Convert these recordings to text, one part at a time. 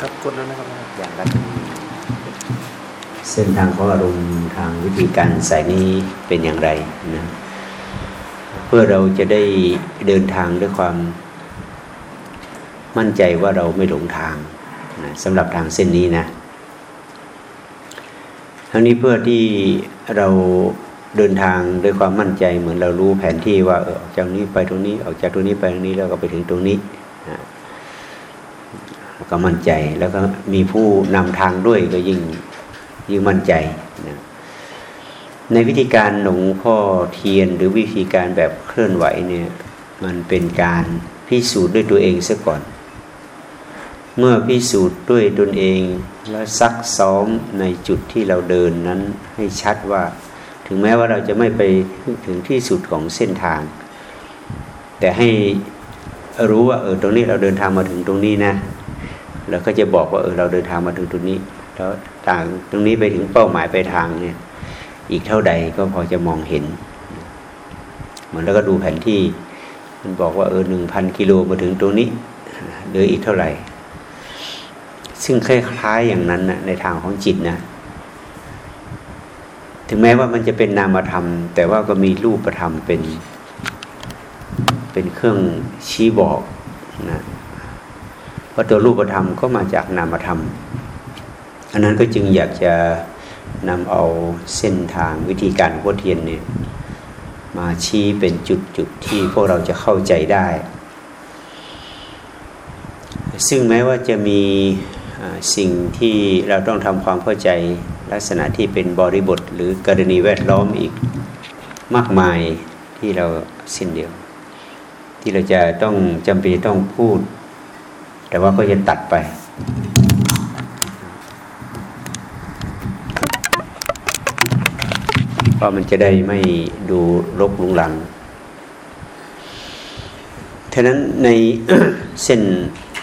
ครับกดแล้วนะครับอย่างรัดเส้นทางของอารมณ์ทางวิธีการสายนี้เป็นอย่างไรนะเพื่อเราจะได้เดินทางด้วยความมั่นใจว่าเราไม่หลงทางนะสำหรับทางเส้นนี้นะทั้งนี้เพื่อที่เราเดินทางด้วยความมั่นใจเหมือนเรารู้แผนที่ว่าออกจากนี้ไปตรงนี้ออกจากตรงนี้ไปตรงนี้แล้วก็ไปถึงตรงนี้นะ ก็มั่นใจ แล้วก็มีผู้นำทางด้วยก็ยิ่งยิ่งมั่นใจนะในวิธีการหลวงพ่อเทียนหรือวิธีการแบบเคลื่อนไหวเนี่ยมันเป็นการพิสูจน์ด้วยตัวเองซะก่อน เมื่อพิสูจน์ด้วยตนเองแล้วซักซ้อมในจุดที่เราเดินนั้นให้ชัดว่า ถึงแม้ว่าเราจะไม่ไปถึงที่สุดของเส้นทาง แต่ให้รู้ว่าเออตรงนี้เราเดินทางมาถึงตรงนี้นะ แล้วก็จะบอกว่าเออเราเดินทางมาถึงตรงนี้แล้วต่างตรงนี้ไปถึงเป้าหมายไปทางเนี่ย อีกเท่าใดก็พอจะมองเห็น เหมือนแล้วก็ดูแผนที่ มันบอกว่าเออหนึ่งพันกิโลมาถึงตรงนี้เหลืออีกเท่าไหร่ ซึ่งคล้ายๆอย่างนั้นนะในทางของจิตนะถึงแม้ว่ามันจะเป็นนามธรรม แต่ว่าก็มีรูปธรรมเป็น เป็นเครื่องชี้บอกนะ พราะตัวรูปธรรมก็มาจากนามธรรมอันนั้นก็จึงอยากจะนำเอาเส้นทางวิธีการพุทเทียนเนี่ยมาชี้เป็นจุดๆที่พวกเราจะเข้าใจได้ ซึ่งแม้ว่าจะมีสิ่งที่เราต้องทำความเข้าใจลักษณะที่เป็นบริบท หรือกรณีแวดล้อมอีกมากมายที่เราสิ้นเดียว ที่เราจะต้องจำเป็นต้องพูด แต่ว่าก็จะตัดไป เพราะมันจะได้ไม่ดูรกลุงลังท่านั้นในเส้น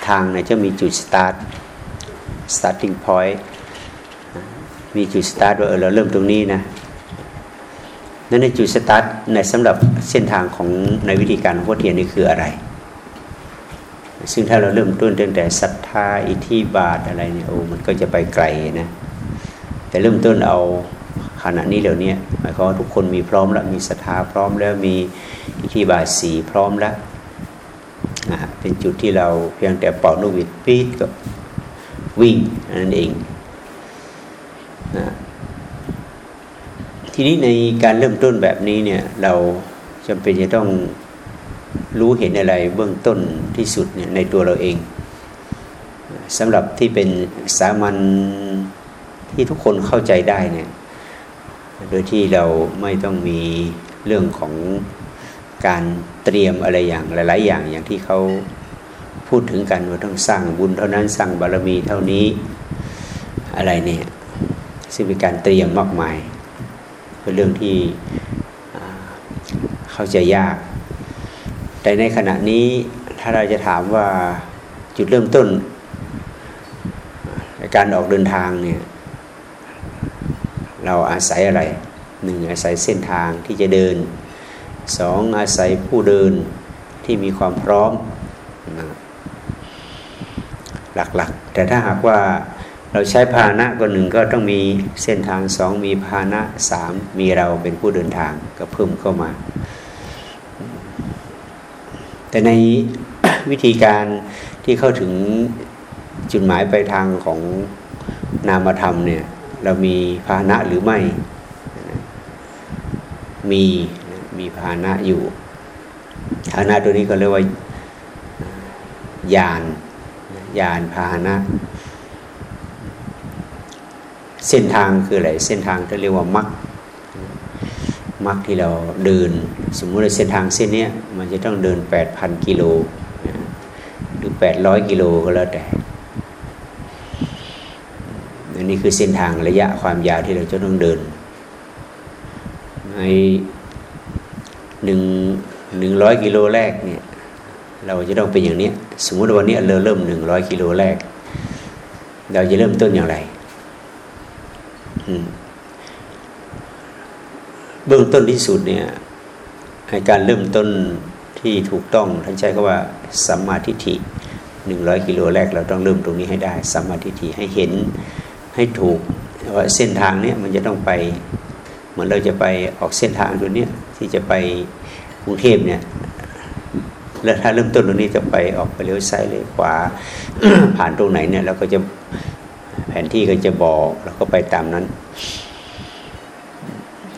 ทางเนี่ยจะมีจุดสตาร์ท starting point มีจุดสตาร์ทว่าเราเริ่มตรงนี้นะนั่นในจุดสตาร์ทในสำหรับเส้นทางของในวิธีการหลวงพ่อเทียนนี่คืออะไร ซึ่งถ้าเราเริ่มต้นตั้งแต่ศรัทธาอิทธิบาทอะไรเนี่ยโอ้มันก็จะไปไกลนะแต่เริ่มต้นเอาขณะนี้เดี๋ยวนี้หมายความว่าทุกคนมีพร้อมแล้วมีศรัทธาพร้อมแล้วมีอิทธิบาทสี่พร้อมแล้วเป็นจุดที่เราเพียงแต่เป่านกหวีดปีดก็วิ่งนั่นเองนะทีนี้ในการเริ่มต้นแบบนี้เนี่ยเราจำเป็นจะต้อง รู้เห็นอะไรเบื้องต้นที่สุดเนี่ยในตัวเราเองสำหรับที่เป็นสามัญที่ทุกคนเข้าใจได้เนี่ยโดยที่เราไม่ต้องมีเรื่องของการเตรียมอะไรอย่างหลาย ๆ อย่างอย่างที่เขาพูดถึงกันว่าต้องสร้างบุญเท่านั้นสร้างบารมีเท่านี้อะไรเนี่ยซึ่งเป็นการเตรียมมากมายเป็นเรื่องที่เข้าใจยาก แต่ในขณะนี้ถ้าเราจะถามว่าจุดเริ่มต้นการออกเดินทางเนี่ยเราอาศัยอะไรหนึ่งอาศัยเส้นทางที่จะเดินสองอาศัยผู้เดินที่มีความพร้อมหลักๆ แต่ถ้าหากว่าเราใช้พาหนะก็หนึ่งก็ต้องมีเส้นทางสองมีพาหนะสามมีเราเป็นผู้เดินทางก็เพิ่มเข้ามา แต่ในวิธีการที่เข้าถึงจุดหมายปลายทางของนามธรรมเนี่ยเรามีภาณะหรือไม่ มีมีภาณะอยู่ภาณะตัวนี้ก็เรียกว่ายานยานพาหนะ เส้นทางคืออะไรเส้นทางที่เรียกว่ามัก มักที่เราเดิน สมมุติเส้นทางเส้นนี้มันจะต้องเดินแปดพันกิโลหรือแปดร้อยกิโลก็แล้วแต่อันนี้คือเส้นทางระยะความยาวที่เราจะต้องเดิน ในหนึ่งหนึ่งร้อยกิโลแรกเนี่ยเราจะต้องเป็นอย่างนี้ สมมุติวันนี้เราเริ่มหนึ่งร้อยกิโลแรก เราจะเริ่มต้นอย่างไร เบื้องต้นที่สุดเนี่ยในการเริ่มต้นที่ถูกต้องท่านใช้คำว่าสัมมาทิฏฐิหนึ่งร้อยกิโลแรกเราต้องเริ่มตรงนี้ให้ได้สัมมาทิฏฐิให้เห็นให้ถูกว่าเส้นทางเนี้ยมันจะต้องไปเหมือนเราจะไปออกเส้นทางตัวเนี้ยที่จะไปกรุงเทพเนี่ยแล้วถ้าเริ่มต้นตรงนี้จะไปออกไปเลี้ยวซ้ายเลี้ยวขวา ผ่านตรงไหนเนี่ยเราก็จะแผนที่ก็จะบอกแล้วก็ไปตามนั้น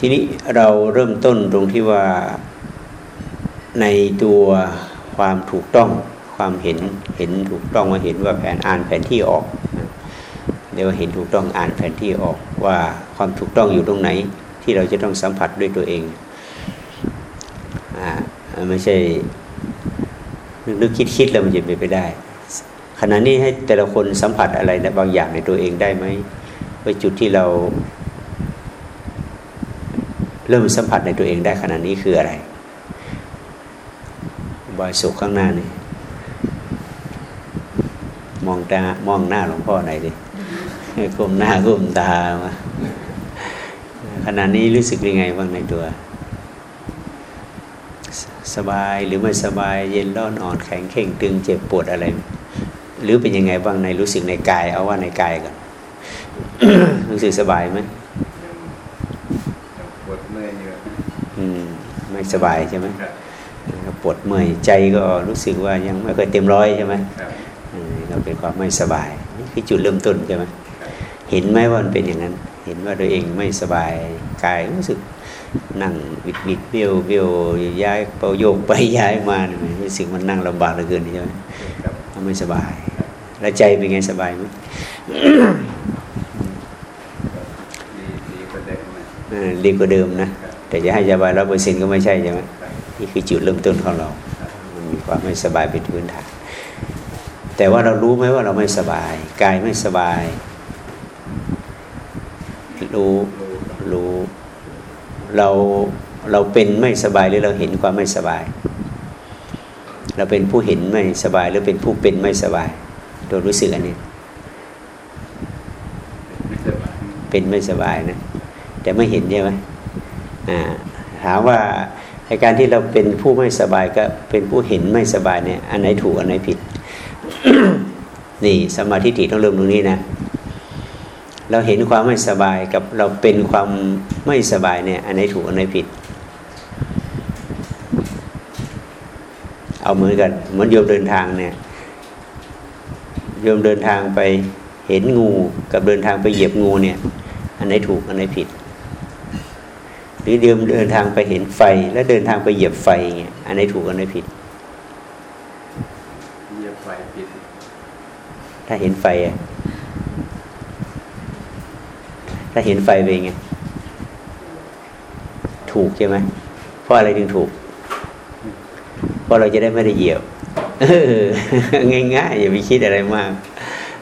ทีนี้เราเริ่มต้นตรงที่ว่าในตัวความถูกต้องความเห็นเห็นถูกต้องว่าเห็นว่าแผนอ่านแผนที่ออกเรียกว่าเห็นถูกต้องอ่านแผนที่ออกว่าความถูกต้องอยู่ตรงไหนที่เราจะต้องสัมผัสด้วยตัวเองอ่าไม่ใช่นึกคิดคิดแล้วมันจะไปไปได้ขณะนี้ให้แต่ละคนสัมผัสอะไรบางอย่างในตัวเองได้ไหมว่าจุดที่เรา เริ่มสัมผัสในตัวเองได้ขณะนี้คืออะไรบอยสุขข้างหน้านี่มองตามองหน้าหลวงพ่อหน่อยดิก้มหน้าก้มตามาขณะนี้รู้สึกยังไงบ้างในตัว สบายหรือไม่สบายเย็นร้อนอ่อนแข็งเข่งตึงเจ็บปวดอะไร หรือเป็นยังไงบ้างในรู้สึกในกาย เอาว่าในกายก่อนรู้สึกสบายไหม ปวดเมื่อยเยอะ อืม ไม่สบายใช่ไหมครับปวดเมื่อยใจก็รู้สึกว่ายังไม่ค่อยเต็มร้อยใช่ไหมครับเออก็เป็นความไม่สบายนี่คือจุดเริ่มต้นใช่ไหมครับเห็นไหมว่ามันเป็นอย่างนั้น เห็นว่าตัวเองไม่สบายกายรู้สึกนั่งบิดบิดเบี้ยวเบี้ยวย้ายเปาโยกไปย้ายมาเนี่ยรู้สึกมันนั่งลำบากเหลือเกินใช่ไหมครับมันไม่สบาย แล้วใจเป็นไงสบายไหมดีดีกว่าเดิมนะ แต่จะให้สบายร้อยเปอร์เซ็นต์ก็ไม่ใช่ใช่ไหมนี่คือจุดเริ่มต้นของเรามันมีความไม่สบายเป็นพื้นฐาน แต่ว่าเรารู้ไหมว่าเราไม่สบายกายไม่สบาย รู้รู้เราเราเป็นไม่สบายหรือเราเห็นความไม่สบาย เราเป็นผู้เห็นไม่สบาย หรือเป็นผู้เป็นไม่สบายตัวรู้สึกอันนี้ไม่สบายเป็นไม่สบายนะ แต่ไม่เห็นใช่ไหม ถามว่าในการที่เราเป็นผู้ไม่สบายก็เป็นผู้เห็นไม่สบายเนี่ยอันไหนถูกอันไหนผิด นี่สมาธิถี่ต้องเริ่มตรงนี้นะ เราเห็นความไม่สบายกับเราเป็นความไม่สบายเนี่ยอันไหนถูกอันไหนผิด เอาเหมือนกันเหมือนโยมเดินทางเนี่ยโยมเดินทางไปเห็นงูกับเดินทางไปเหยียบงูเนี่ย อันไหนถูกอันไหนผิด หรือเดิมเดินทางไปเห็นไฟ แล้วเดินทางไปเหยียบไฟเงี้ยอันไหนถูกอันไหนผิดเหยียบไฟปิด ถ้าเห็นไฟอะถ้าเห็นไฟเป็นไงถูกใช่ไหมเพราะอะไรถึงถูก เพราะเราจะได้ไม่ได้เหยียบเออง่ายๆอย่าไปคิดอะไรมาก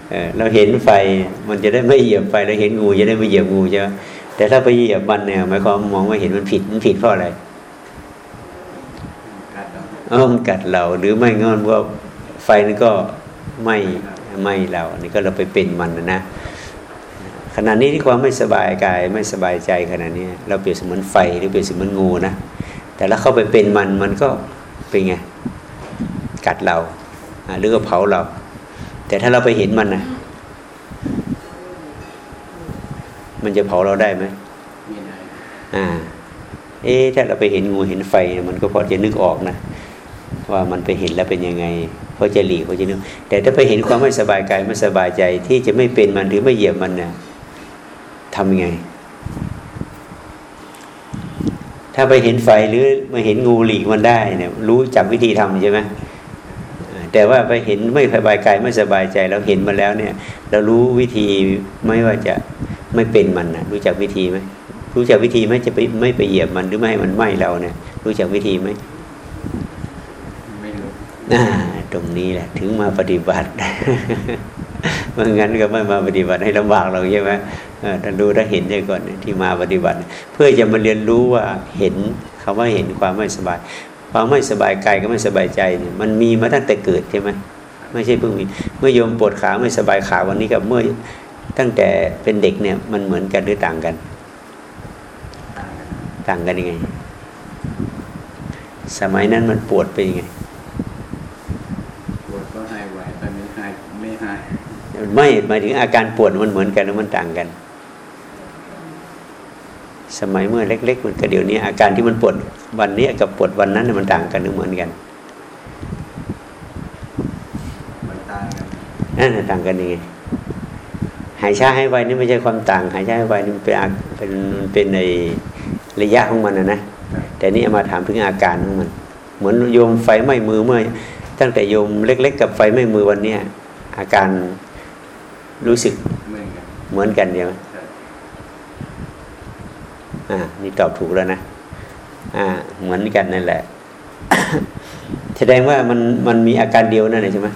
เออเราเห็นไฟ มันจะได้ไม่เหยียบไฟเราเห็นงูจะได้ไม่เหยียบงูใช่ไหม แต่ถ้าไปเหยียบมันเนี่ยหมายความมองว่าเห็นมันผิดมันผิดเพราะอะไรกัดเอาเออมันกัดเราหรือไม่งั้นว่าไฟนั้นก็ไม่ไม่เราอันนี้ก็เราไปเป็นมันนะนะขณะนี้ที่ความไม่สบายกายไม่สบายใจขณะนี้เราเปรียบเสมือนไฟหรือเปรียบเสมือนงูนะแต่แล้วเข้าไปเป็นมันมันก็เป็นไงกัดเราอ่าหรือก็เผาเรา แต่ถ้าเราไปเห็นมันนะ มันจะเผาเราได้ไหมมีได้อ่า เอ๊ะถ้าเราไปเห็นงูเห็นไฟเนี่ยมันก็พอจะนึกออกนะว่ามันไปเห็นแล้วเป็นยังไงพอจะหลีกพอจะนึกแต่ถ้าไปเห็นความไม่สบายกายไม่สบายใจที่จะไม่เป็นมันหรือไม่เหยียบมันเนี่ยทำยังไง ถ้าไปเห็นไฟหรือมาเห็นงูหลีกมันได้เนี่ย รู้จักวิธีทำใช่ไหมอ่าแต่ว่าไปเห็นไม่สบายกายไม่สบายใจเราเห็นมาแล้วเนี่ย เรารู้วิธีไม่ว่าจะ ไม่เป็นมันนะรู้จักวิธีไหมรู้จักวิธีไหมจะไปไม่ไปเหยียบมันหรือไม่ให้มันไหม้เราเนี่ย รู้จักวิธีไหมไม่รู้อ่าตรงนี้แหละ ถึงมาปฏิบัติเมื่องั้นก็ไม่มาปฏิบัติให้ลำบากเราใช่ไหมเออถ้ารู้ถ้าเห็นได้ก่อนที่มาปฏิบัติ เพื่อจะมาเรียนรู้ว่าเห็นคำว่าเห็นความไม่สบาย ความไม่สบายกายก็ไม่สบายใจเนี่ยมันมีมาตั้งแต่เกิดใช่ไหมไม่ใช่เพิ่งมีเมื่อโยมปวดขาไม่สบายขาวันนี้กับเมื่อ ตั้งแต่เป็นเด็กเนี่ยมันเหมือนกันหรือต่างกันต่างกัน ต่างกันยังไง สมัยนั้นมันปวดเป็นยังไงปวดก็หายไวตอนนี้ไม่หมายถึงอาการปวดมันเหมือนกันหรือมันต่างกัน สมัยเมื่อเล็ก ๆ มันก็เดี๋ยวนี้ อาการที่มันปวดวันนี้กับปวดวันนั้นมันต่างกันหรือเหมือนกันมันต่างกันนั่นน่ะต่างกันยังไง หายช้าให้ไวนี่ไม่ใช่ความต่าง หายช้าให้ไวนี่มันเป็นอาเป็นเป็นในระยะของมันนะนะแต่นี่เอามาถามถึงอาการของมัน เหมือนโยมไฟไหม้มือเมื่อ ตั้งแต่โยมเล็ก ๆ กับไฟไหม้มือวันเนี้ยอาการรู้สึกเหมือนกันเหมือนกันใช่ไหมใช่อ่านี่ตอบถูกแล้วนะอ่า เหมือนกันนั่นแหละแสดงว่ามันมันมีอาการเดียวนั่นแหละใช่ไหม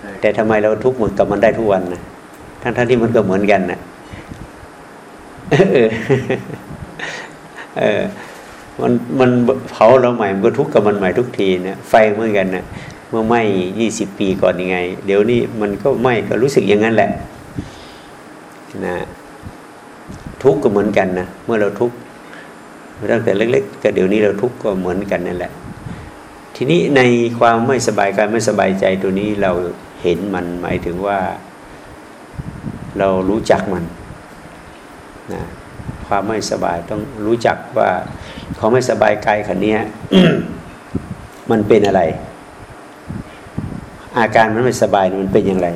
ใช่แต่ทำไมเราทุกข์หมดกับมันได้ทุกวันนะ ทั้งทั้งที่มันก็เหมือนกันนะเออเออ มันมันเผาเราใหม่มันก็ทุกข์กับมันใหม่ทุกทีนะไฟเหมือนกันนะเมื่อไหม้ยี่สิบปีก่อนยังไง เดี๋ยวนี้มันก็ไหม้ก็รู้สึกอย่างนั้นแหละนะทุกข์ก็เหมือนกันนะเมื่อเราทุกข์ตั้งแต่เล็กๆก็เดี๋ยวนี้เราทุกข์ก็เหมือนกันนั่นแหละ ทีนี้ในความไม่สบายกายไม่สบายใจตัวนี้เราเห็นมันหมายถึงว่า เรารู้จักมันนะความไม่สบายต้องรู้จักว่าความไม่สบายกายขันเนี้ยมันเป็นอะไร อาการมันไม่สบายมันเป็นอย่างไร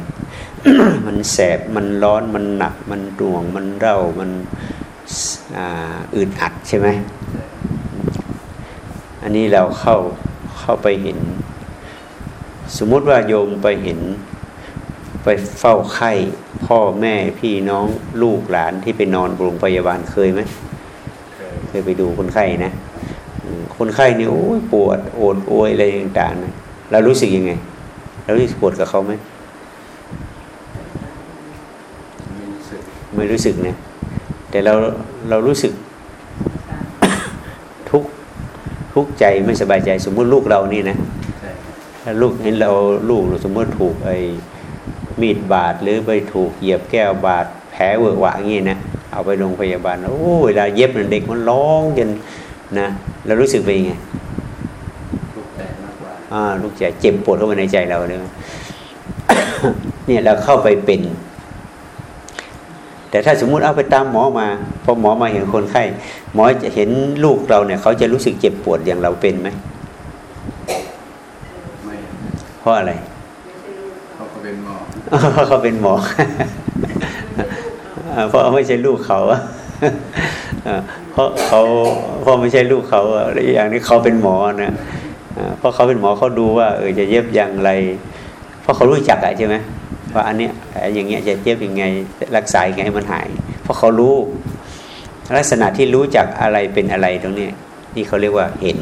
มันแสบมันร้อนมันหนัก มันดวง มันเร่ามันอ่าอึดอัดใช่ไหมอันนี้เราเข้าเข้าไปเห็น สมมติว่าโยมไปเห็น ไปเฝ้าไข้พ่อแม่พี่น้องลูกหลานที่ไปนอนโรงพยาบาลเคยไหมเคยไปดูคนไข้นะ คนไข้นี่โอ้ยปวดโอดโอยอะไรต่างๆนะเรารู้สึกยังไงเรารู้สึกปวดกับเขาไหมไม่รู้สึกไม่รู้สึกนะแต่เราเรารู้สึกทุกทุกใจไม่สบายใจ สมมติลูกเรานี่นะถ้าลูกเห็นเราลูกสมมติถูกไอ มีดบาดหรือไปถูกเหยียบแก้วบาดแผลเวอะหวะอย่างงี้นะเอาไปโรงพยาบาลโอ้เวลาเย็บน่ะเด็กมันร้องจนนะเรารู้สึกเป็นยังไงทุกข์แต่มากกว่าอ่าลูกใจเจ็บปวดเข้ามาในใจเราเลยเนี่ยเราเข้าไปเป็น แต่ถ้าสมมุติเอาไปตามหมอมาพอหมอมาเห็นคนไข้หมอจะเห็นลูกเราเนี่ย เขาจะรู้สึกเจ็บปวดอย่างเราเป็นไหมไม่เพราะอะไรเขาก็ เพราะเขาเป็นหมอเพราะไม่ใช่ลูกเขาเพราะเขาเพราะไม่ใช่ลูกเขาอะและอีกอย่างนี้เขาเป็นหมอนะอ่าเพราะเขาเป็นหมอเขาดูว่าเออจะเย็บอย่างไร เพราะเขารู้จักอะใช่ไหมว่าอันเนี้ยอย่างเงี้ยจะเย็บยังไงรักษายังไงให้มันหาย เพราะเขารู้ลักษณะที่รู้จักอะไรเป็นอะไรตรงเนี้ยนี่เขาเรียกว่าเห็น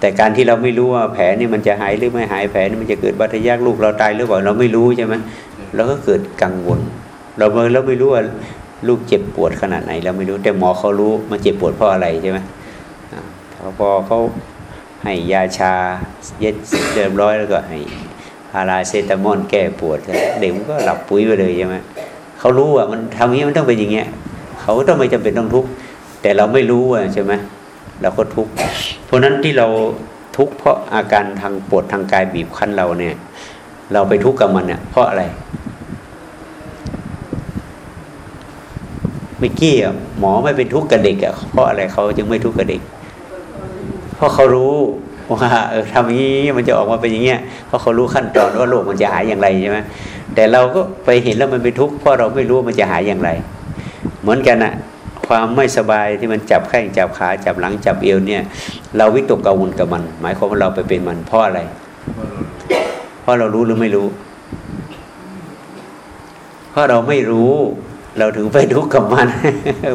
แต่การที่เราไม่รู้ว่าแผลนี่มันจะหายหรือไม่หายแผลนี่มันจะเกิดบาดทะยักลูกเราตายหรือเปล่าเราไม่รู้ใช่ไหมเราก็เกิดกังวล เราไม่เราไม่รู้ว่าลูกเจ็บปวดขนาดไหน เราไม่รู้แต่หมอเขารู้มันเจ็บปวดเพราะอะไรใช่ไหมพอเขาให้ยาชาเย็ดเสร็จเรียบร้อยแล้วก็ให้พาราเซตามอลแก้ปวดเด็กมันก็หลับปุ๋ยไปเลยใช่ไหมเขารู้ว่ามันทำอย่างนี้มันต้องเป็นอย่างเงี้ยเขาต้องไม่จำเป็นต้องทุกข์แต่เราไม่รู้อะใช่ไหม เราก็ทุกข์เพราะฉะนั้นที่เราทุกข์เพราะอาการทางปวดทางกายบีบคั้นเราเนี่ย เราไปทุกข์กับมันเนี่ยเพราะอะไรเมื่อกี้หมอไม่เป็นทุกข์กับเด็กอะเพราะอะไรเขาจึงไม่ทุกข์กับเด็ก เพราะเขารู้ว่าเออทำอย่างนี้มันจะออกมาเป็นอย่างเงี้ยเพราะเขารู้ขั้นตอนว่าโรคมันจะหายอย่างไรใช่ไหมแต่เราก็ไปเห็นแล้วมันเป็นทุกข์เพราะเราไม่รู้มันจะหายอย่างไร เหมือนกันอะ ความไม่สบายที่มันจับแข้งจับขาจับหลังจับเอวเนี่ย เราวิตกกังวลกับมัน หมายความว่าเราไปเป็นมันเพราะอะไร เพราะเรารู้หรือไม่รู้ เพราะเราไม่รู้ เราถึงไปทุกข์กับมัน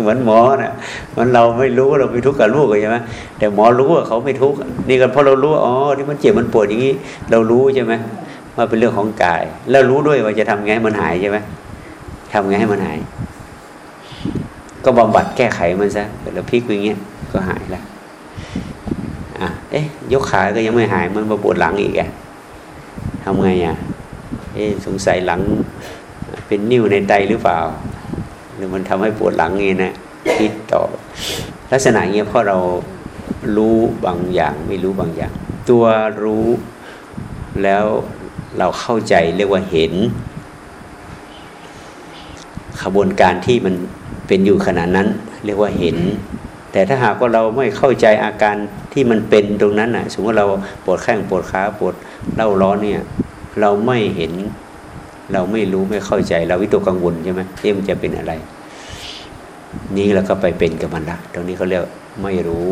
เหมือนหมอนะ่ะมันเราไม่รู้เราไปทุกข์กับลูกใช่ไหมแต่หมอรู้ว่าเขาไม่ทุกข์นี่ก็เพราะเรารู้อ๋อที่มันเจ็บมันปวดอย่างนี้ เรารู้ใช่ไหมว่าเป็นเรื่องของกาย แล้วรู้ด้วยว่าจะทำไงให้มันหายใช่ไหมทำไงให้มันหาย ก็บำบัดแก้ไขมันซะแล้วพลิกอย่างเงี้ยก็หายล้วอะเอ๊ะยกขาก็ยังไม่หายมันมาปวดหลังอีกอะทำไงอะเอ๊ะสงสัยหลังเป็นนิ่วในไตหรือเปล่า หรือมันทำให้ปวดหลังงี้นะคิดต่อลักษณะเงี้ยเพราะเรารู้บางอย่างไม่รู้บางอย่าง ตัวรู้แล้วเราเข้าใจเรียกว่าเห็น ขบวนการที่มัน เป็นอยู่ขณะนั้น เรียกว่าเห็น แต่ถ้าหากว่าเราไม่เข้าใจอาการที่มันเป็นตรงนั้นน่ะ สมมติเราปวดแข้งปวดขาปวดเล่าร้อนเนี่ย เราไม่เห็น เราไม่รู้ไม่เข้าใจ เราวิตกกังวลใช่ไหมเอ๊ะมันจะเป็นอะไร นี้เราก็ไปเป็นกับมันละตรงนี้เขาเรียกไม่รู้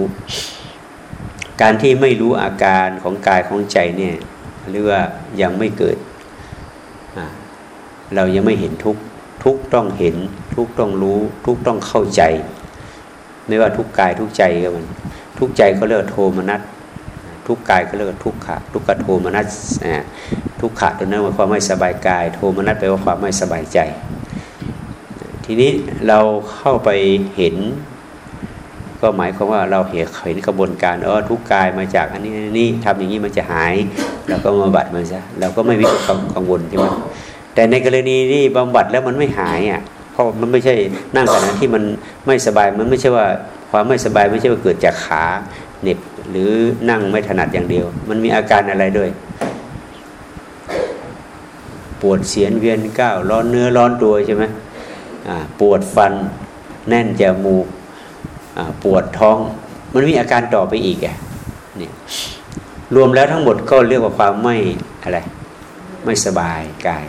การที่ไม่รู้อาการของกายของใจเนี่ยหรือว่ายังไม่เกิดเรายังไม่เห็นทุกทุกต้องเห็น ทุกต้องรู้ ทุกต้องเข้าใจ ไม่ว่าทุกกายทุกใจก็มัน ทุกใจก็เรียกโทมนัสทุกกายก็เรียกทุกขะทุกขโทมนัสทุกขะตัวนั้นว่าความไม่สบายกาย โทมนัสแปลว่าความไม่สบายใจ ทีนี้เราเข้าไปเห็น ก็หมายความว่าเราเห็นเห็นกระบวนการเออทุกกายมาจากอันนี้นี่ทำอย่างนี้มันจะหายเราก็มาบัดมันซะเราก็ไม่วิตกกังวลใช่ไหมแต่ในกรณีที่บำบัดแล้วมันไม่หายอะ เพราะมันไม่ใช่นั่งขณะที่มันไม่สบายมันไม่ใช่ว่าความไม่สบายไม่ใช่ว่าเกิดจากขาเหน็บหรือนั่งไม่ถนัดอย่างเดียว มันมีอาการอะไรด้วย ปวดเสียนเวียนก้าวร้อนเนื้อร้อนตัวใช่ไหมปวดฟันแน่นจมูกปวดท้อง มันมีอาการต่อไปอีกอะนี่รวมแล้วทั้งหมดก็เรียกว่าความไม่อะไร ไม่สบายกาย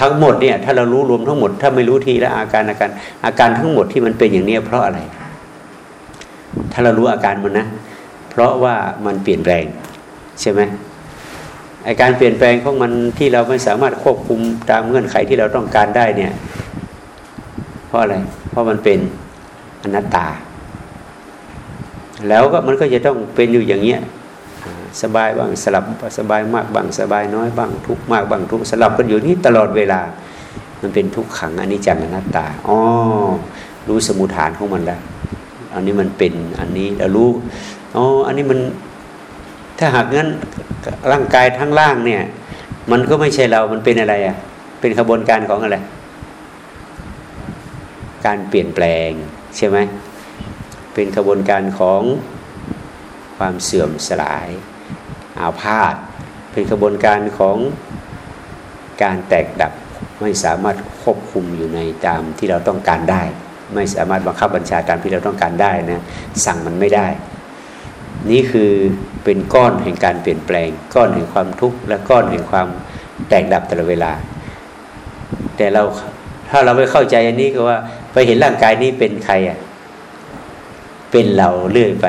ทั้งหมดเนี่ยถ้าเรารู้รวมทั้งหมด ถ้าไม่รู้ทีละอาการอาการ อาการทั้งหมดที่มันเป็นอย่างนี้เพราะอะไร ถ้าเรารู้อาการมันนะ เพราะว่ามันเปลี่ยนแปลงใช่ไหมอาการเปลี่ยนแปลงของมันที่เราไม่สามารถควบคุมตามเงื่อนไขที่เราต้องการได้เนี่ย เพราะอะไร เพราะมันเป็นอนัตตา แล้วก็มันก็จะต้องเป็นอยู่อย่างเงี้ย สบายบ้างสลับสบายมากบ้างสบายน้อยบ้างทุกมากบ้างทุกสลับกันอยู่นี่ตลอดเวลา มันเป็นทุกขังอันนี้จังอนัตตาอ๋อรู้สมุทฐานของมันแล้วอันนี้มันเป็นอันนี้เรารู้อ๋ออันนี้มันถ้าหากงั้นร่างกายทั้งล่างเนี่ย มันก็ไม่ใช่เรา มันเป็นอะไรอะ เป็นขบวนการของอะไร การเปลี่ยนแปลงใช่ไหมเป็นขบวนการของความเสื่อมสลาย อาพาธเป็นกระบวนการของการแตกดับไม่สามารถควบคุมอยู่ในตามที่เราต้องการได้ ไม่สามารถบังคับบัญชาตามที่เราต้องการได้นะสั่งมันไม่ได้ นี่คือเป็นก้อนแห่งการเปลี่ยนแปลง ก้อนแห่งความทุกข์และก้อนแห่งความแตกดับตลอดเวลา แต่เราถ้าเราไม่เข้าใจอันนี้ก็ว่าไปเห็นร่างกายนี้เป็นใครอะเป็นเราเรื่อยไป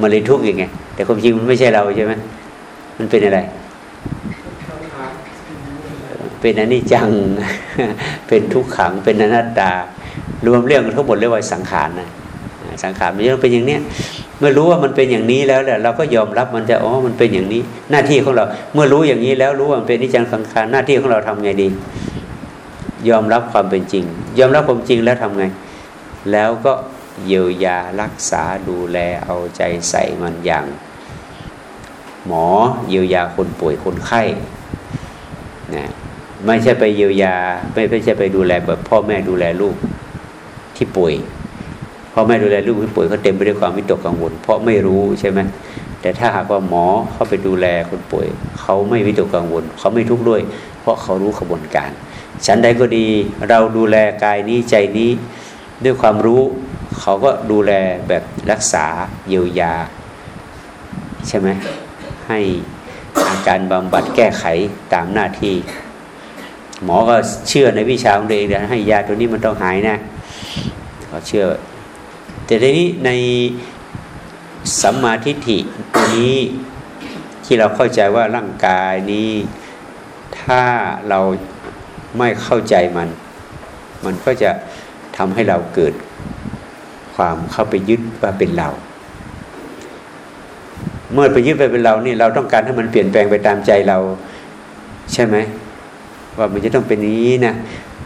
มันเลยทุกข์ยังไง แต่ความจริงมันไม่ใช่เราใช่ไหม มันเป็นอะไร เป็นอนิจจัง เป็นทุกขัง เป็นอนัตตา รวมเรื่องทั้งหมดเรียกว่าสังขารนะสังขารมันจะเป็นอย่างเนี้ยเมื่อรู้ว่ามันเป็นอย่างนี้แล้วเนี่ยเราก็ยอมรับมันจะอ๋อมันเป็นอย่างนี้ หน้าที่ของเรา เมื่อรู้อย่างนี้แล้วรู้ว่ามันเป็นนิจังสังขารหน้าที่ของเราทำไงดี ยอมรับความเป็นจริง ยอมรับความจริงแล้วทำไง แล้วก็เยียวยารักษาดูแลเอาใจใส่มันอย่าง หมอเยียวยาคนป่วยคนไข้นะไม่ใช่ไปเยียวยา ไม่ไม่ใช่ไปดูแลแบบพ่อแม่ดูแลลูกที่ป่วยพ่อแม่ดูแลลูกที่ป่วยเขาเต็มไปด้วยความวิตกกังวล เพราะไม่รู้ใช่ไหมแต่ถ้าหากว่าหมอเข้าไปดูแลคนป่วย เขาไม่วิตกกังวล เขาไม่ทุกข์ด้วย เพราะเขารู้ขบวนการฉันใดก็ดีเราดูแลกายนี้ใจนี้ด้วยความรู้เขาก็ดูแลแบบรักษาเยียวยา ใช่ไหม ให้อาการบำบัดแก้ไขตามหน้าที่ หมอก็เชื่อในวิชาของตัวเองนะให้ยาตัวนี้มันต้องหายนะเขาเชื่อ แต่ทีนี้ในสัมมาทิฏฐิตัวนี้ที่เราเข้าใจว่าร่างกายนี้ ถ้าเราไม่เข้าใจมัน มันก็จะทำให้เราเกิดความเข้าไปยึดว่าเป็นเรา เมื่อไปยึดไปเป็นเรานี่เราต้องการให้มันเปลี่ยนแปลงไปตามใจเรา ใช่ไหมว่ามันจะต้องเป็นนี้นะ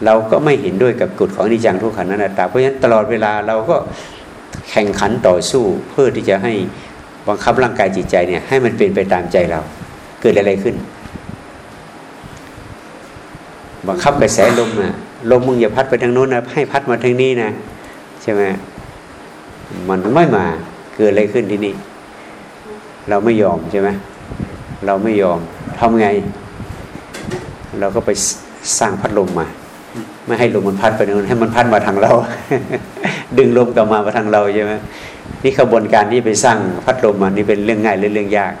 เราก็ไม่เห็นด้วยกับกฎของนิจังทุกขันนันตาเพราะฉะนั้นตลอดเวลาเราก็แข่งขันต่อสู้เพื่อที่จะให้บังคับร่างกายจิตใจเนี่ยให้มันเป็นไปตามใจเรา เกิดอะไรขึ้น บังคับกระแสลมนะลมมึงอย่าพัดไปทางโน้นนะให้พัดมาทางนี้นะใช่ไหมมันไม่มาเกิดอะไรขึ้นที่นี่ เราไม่ยอมใช่ไหมเราไม่ยอมทำไง เราก็ไปสร้างพัดลมมา ไม่ให้ลมมันพัดไปนู้นให้มันพัดมาทางเรา ดึงลมกลับมามาทางเราใช่ไหมนี่ขบวนการที่ไปสร้างพัดลมมันนี่เป็นเรื่องง่ายหรือเรื่องยาก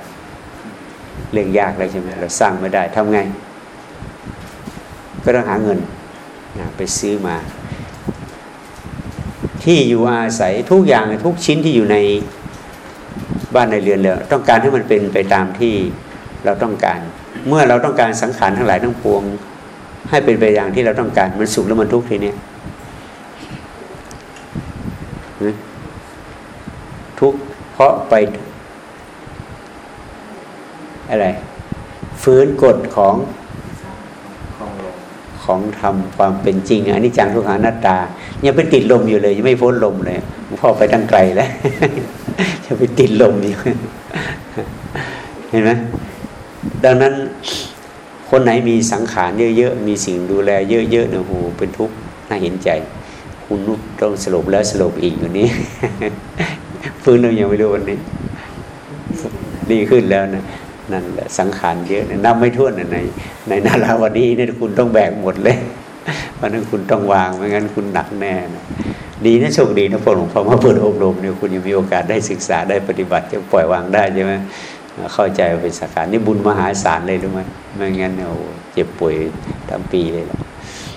เรื่องยากเลยใช่ไหมเราสร้างไม่ได้ทำไง ก็ต้องหาเงินไปซื้อมา ที่อยู่อาศัยทุกอย่างทุกชิ้นที่อยู่ใน บ้านในเรือนเลยต้องการให้มันเป็นไปตามที่เราต้องการ เมื่อเราต้องการสังขารทั้งหลายทั้งปวง ให้เป็นไปอย่างที่เราต้องการมันสุขแล้วมันทุกข์ทีนี้ทุกข์เพราะไปอะไรฟื้นกฎของของทำความเป็นจริงอันนี้จังทุกขาหน้าตายังไปติดลมอยู่เลย ยังไม่พ้นลมเลยพ่อไปตั้งไกลแล้ว จะไปติดลมอยู่เห็นไหมดังนั้นคนไหนมีสังขารเยอะๆมีสิ่งดูแลเยอะๆเนี่ยโหเป็นทุกข์น่าเห็นใจ คุณนุชต้องสลบแล้วสลบอีกอยู่นี้ฟื้นเรายังไม่รู้วันนี้ดีขึ้นแล้วนะนั่นแหละสังขารเยอะนะนับไม่ถ้วนในในนาราวันนี้เนี่ยคุณต้องแบกหมดเลยเพราะนั้นคุณต้องวางไม่งั้นคุณหนักแน่นะ ดีนะโชคดีนะพอหลวงพ่อมาเปิดอบรมเนี่ยคุณยังมีโอกาสได้ศึกษาได้ปฏิบัติจะปล่อยวางได้ใช่ไหมเข้าใจเป็นสังขารนี่บุญมหาศาลเลยรู้ไหมไม่งั้นเนี่ยเจ็บป่วยทั้งปีเลย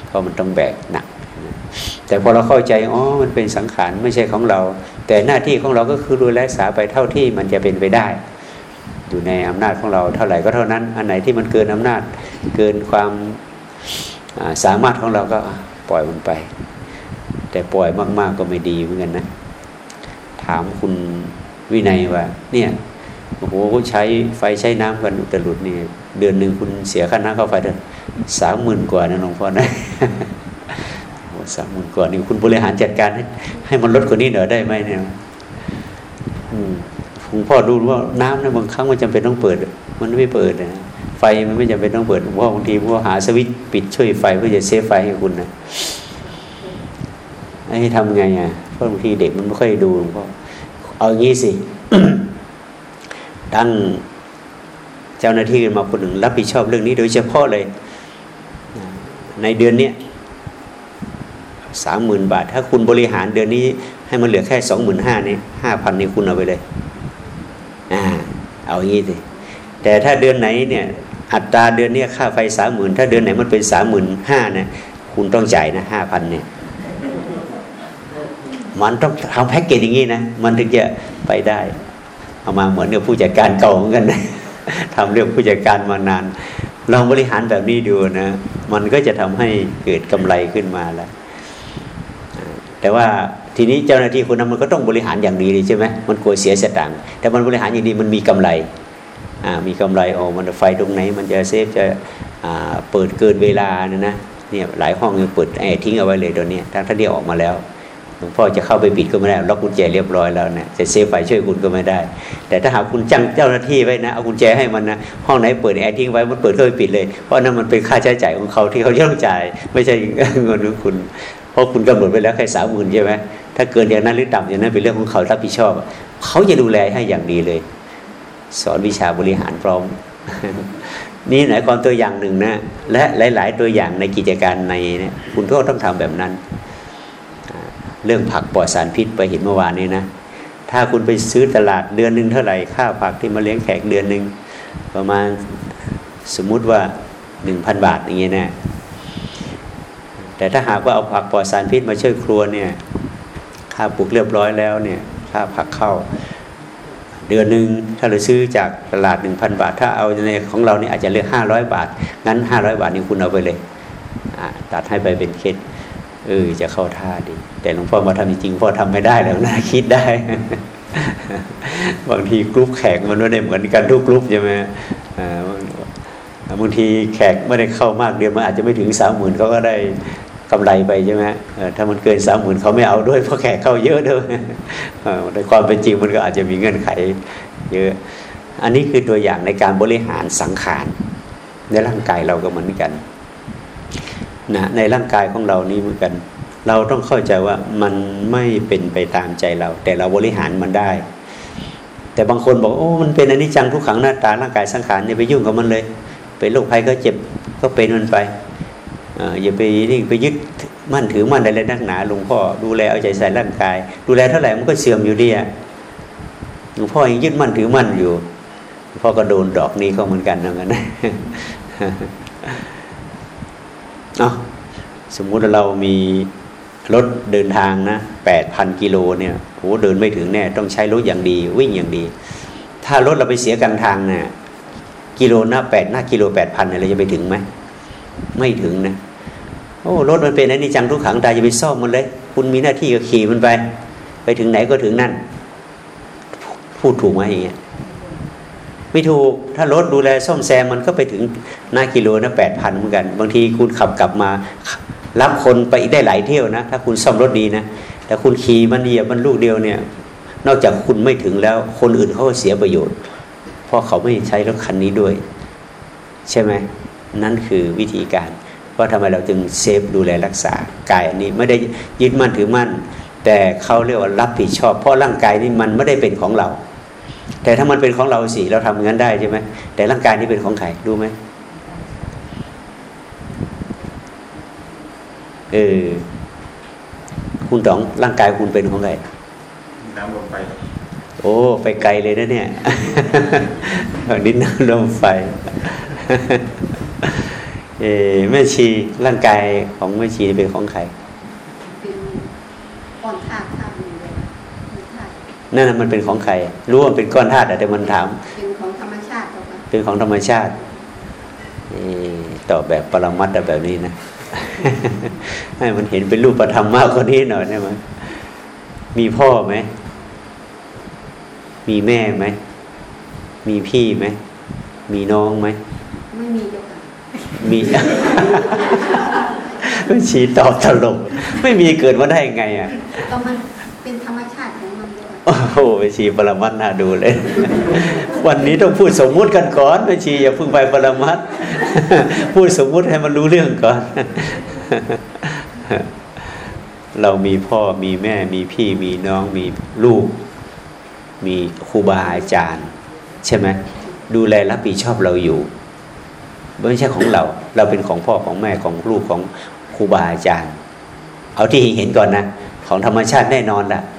เพราะมันต้องแบกหนัก แต่พอเราเข้าใจอ๋อมันเป็นสังขารไม่ใช่ของเรา แต่หน้าที่ของเราก็คือดูแลษาไปเท่าที่มันจะเป็นไปได้ อยู่ในอำนาจของเราเท่าไหร่ก็เท่านั้น อันไหนที่มันเกินอำนาจเกินความสามารถของเราก็ปล่อยมันไป แต่ปล่อยมาก ๆก็ไม่ดีเหมือนกันนะ ถามคุณวินัยว่า เนี่ยโอ้โหใช้ไฟใช้น้ำกันอุตลุดนี่เดือนหนึ่งคุณเสียค่าน้ำค่าไฟเดือนสามหมื่นกว่านะหลวงพ่อนะสามหมื่นกว่านี่คุณบริหารจัดการให้ให้มันลดกว่านี้หน่อยได้ไหมเนี่ยหลวงพ่อดูว่าน้ำนะบางครั้งมันจำเป็นต้องเปิด มันไม่เปิดนะไฟมันไม่จำเป็นต้องเปิดหลวงพ่อบางทีพวกหาสวิตช์ปิดช่วยไฟเพื่อจะเซฟไฟให้คุณนะ ไอ้ทำไงอะเพราะบางทีเด็กมันไม่ค่อยดูหลวงพ่อเอาอย่างนี้สิ ตั้งเจ้าหน้าที่มาคนหนึ่งรับผิดชอบเรื่องนี้โดยเฉพาะเลย ในเดือนนี้สามหมื่นบาท ถ้าคุณบริหารเดือนนี้ ให้มันเหลือแค่สองหมื่นห้านี่ห้าพันนี่คุณเอาไปเลยอ่าเอาอย่างนี้สิแต่ถ้าเดือนไหนเนี่ย อัตราเดือนนี้ค่าไฟสามหมื่นถ้าเดือนไหนมันเป็นสามหมื่นห้าเนี่ยคุณต้องจ่ายนะห้าพันเนี่ย มันต้องทำแพ็กเกจอย่างนี้นะมันถึงจะไปได้ เอามาเหมือนกับผู้จัดการเก่าเหมือนกันนะทำเรื่องผู้จัดการมานานลองบริหารแบบนี้ดูนะ มันก็จะทำให้เกิดกำไรขึ้นมาแล้ว แต่ว่าทีนี้เจ้าหน้าที่คนนั้นมันก็ต้องบริหารอย่างดีเลยใช่ไหมมันกลัวเสียสตังค์แต่มันบริหารอย่างดีมันมีกำไรมีกำไรโอ้มันไฟตรงไหน มันจะ save จะเปิดเกินเวลานะนะเนี่ยหลายห้องยังเปิดแอร์ทิ้งเอาไว้เลยตอนนี้ทั้งท่านที่ออกมาแล้ว หลวงพ่อจะเข้าไปปิดก็ไม่ได้ล็อกกุญแจเรียบร้อยแล้วเนี่ยจะ save ไฟช่วยคุณก็ไม่ได้ แต่ถ้าหากคุณจ้างเจ้าหน้าที่ไว้นะเอากุญแจให้มันนะห้องไหนเปิดแอร์ทิ้งไว้มันเปิดเข้าไปปิดเลย เพราะนั่นมันเป็นค่าใช้จ่ายของเขาที่เขาจะต้องจ่าย ไม่ใช่เงินของคุณ เพราะคุณกำหนดไปแล้วแค่สามหมื่นใช่ไหมถ้าเกินอย่างนั้นหรือต่ำอย่างนั้นเป็นเรื่องของเขารับผิดชอบ เขาจะดูแลให้อย่างดีเลย สอนวิชาบริหารพร้อมนี่ไหนก่อนตัวอย่างหนึ่งนะและหลาย ๆ ตัวอย่างในกิจการในนะคุณก็ต้องทำแบบนั้น เรื่องผักปลอดสารพิษไปเห็นเมื่อวานนี้นะ ถ้าคุณไปซื้อตลาดเดือนหนึ่งเท่าไหร่ค่าผักที่มาเลี้ยงแขกเดือนหนึ่งประมาณสมมุติว่าหนึ่งพันบาทอย่างเงี้ยนะแต่ถ้าหากว่าเอาผักปลอดสารพิษมาช่วยครัวเนี่ยค่าปลูกเรียบร้อยแล้วเนี่ยค่าผักเข้า เดือนหนึ่งถ้าเราซื้อจากตลาดหนึ่งพันบาท ถ้าเอาในของเราเนี่ยอาจจะเหลือห้าร้อยบาท งั้นห้าร้อยบาทนี่คุณเอาไปเลยตัดให้ไปเป็นเคส เออจะเข้าท่าดี แต่หลวงพ่อมาทำจริงๆพ่อทำไม่ได้แล้วนะคิดได้ บางทีกรุ๊ปแขกมันไม่ได้เหมือนกันทุกกรุ๊ปใช่ไหมบางทีแขกไม่ได้เข้ามากเดือนมันอาจจะไม่ถึงสามหมื่นเขาก็ได้กำไรไปใช่ไหมถ้ามันเกินสามหมื่นเขาไม่เอาด้วยเพราะแขกเข้าเยอะด้วยในความเป็นจริงมันก็อาจจะมีเงื่อนไขเยอะ อันนี้คือตัวอย่างในการบริหารสังขารในร่างกายเราก็เหมือนกัน นะในร่างกายของเรานี่เหมือนกัน เราต้องเข้าใจว่ามันไม่เป็นไปตามใจเรา แต่เราบริหารมันได้ แต่บางคนบอกโอ้มันเป็นอนิจจังทุกขังหน้าตาร่างกายสังขารเนี่ยไปยุ่งกับมันเลย เป็นโรคภัยก็เจ็บก็เป็นมันไปเอ่ออย่าไปนี่ไปยึดมั่นถือมั่นอะไรนักหนาหลวงพ่อดูแลเอาใจใส่ร่างกาย ดูแลเท่าไหร่มันก็เสื่อมอยู่ดีอะหลวงพ่อยังยึดมั่นถือมั่นอยู่พ่อก็โดนดอกนี้ก็เหมือนกันเหมือนะงั้น เอาสมมุติเรามีรถเดินทางนะแปดพันกิโลเนี่ยโหเดินไม่ถึงแน่ต้องใช้รถอย่างดี วิ่งอย่างดี ถ้ารถเราไปเสียกลางทางเนี่ยกิโลหน้าแปดหน้ากิโลแปดพันเนี่ยเราจะไปถึงไหมไม่ถึงนะโอ้รถมันเป็นอนิจจังทุกขังตายจะไปซ่อมมันเลย คุณมีหน้าที่ก็ขี่มันไป ไปถึงไหนก็ถึงนั่น พูดถูกไหมอย่างเงี้ย ไม่ถูกถ้ารถดูแลซ่อมแซมมันก็ไปถึงหน้ากิโลนะแปดพันเหมือนกัน บางทีคุณขับกลับมา รับคนไปได้หลายเที่ยวนะ ถ้าคุณซ่อมรถดีนะ แต่คุณขี่มันเหยียบมันลูกเดียวเนี่ย นอกจากคุณไม่ถึงแล้ว คนอื่นเขาก็เสียประโยชน์ เพราะเขาไม่ใช้รถคันนี้ด้วย ใช่ไหมนั่นคือวิธีการว่าทำไมเราจึงเซฟดูแลรักษากายอันนี้ไม่ได้ยึดมั่นถือมั่น แต่เขาเรียกว่ารับผิดชอบ เพราะร่างกายนี้มันไม่ได้เป็นของเรา แต่ถ้ามันเป็นของเราสิเราทำอย่างนั้นได้ใช่ไหมแต่ร่างกายนี้เป็นของใครรู้ไหมเออคุณต๋องร่างกายคุณเป็นของใครน้ำลงไปโอ้ไปไกลเลยนะเนี่ย ดินน้ำลมไฟเออแม่ชีร่างกายของแม่ชีเป็นของใคร เป็นก้อนธาตุธาตุหนึ่งเลยเป็นธาตุ นั่นน่ะมันเป็นของใครรู้ว่ามันเป็นก้อนธาตุอะแต่มันถาม เป็นของธรรมชาติเจ้าค่ะเป็นของธรรมชาติเออตอบแบบปรมัตถ์อะแบบนี้นะ ให้มันเห็นเป็นรูปธรรมมากกว่านี้หน่อยได้ไหมมีพ่อไหม มีแม่ไหม มีพี่ไหม มีน้องไหม ไม่มีเจ้าค่ะมีไม่ชี้ตอบตลก ไม่มีเกิดมาได้ยังไงอะก็มันเป็นธรรมชาติของมันด้วย โอ้โหไปชีปรมัตน่าดูเลย วันนี้ต้องพูดสมมุติกันก่อนไปชีอย่าเพิ่งไปปรมัตพูดสมมุติให้มันรู้เรื่องก่อน เรามีพ่อมีแม่มีพี่มีน้องมีลูก มีครูบาอาจารย์ ใช่ไหมดูแลรับผิดชอบเราอยู่ไม่ใช่ของเรา เราเป็นของพ่อของแม่ของลูกของครูบาอาจารย์ เอาที่เห็นก่อนนะ ของธรรมชาติแน่นอนละอ่า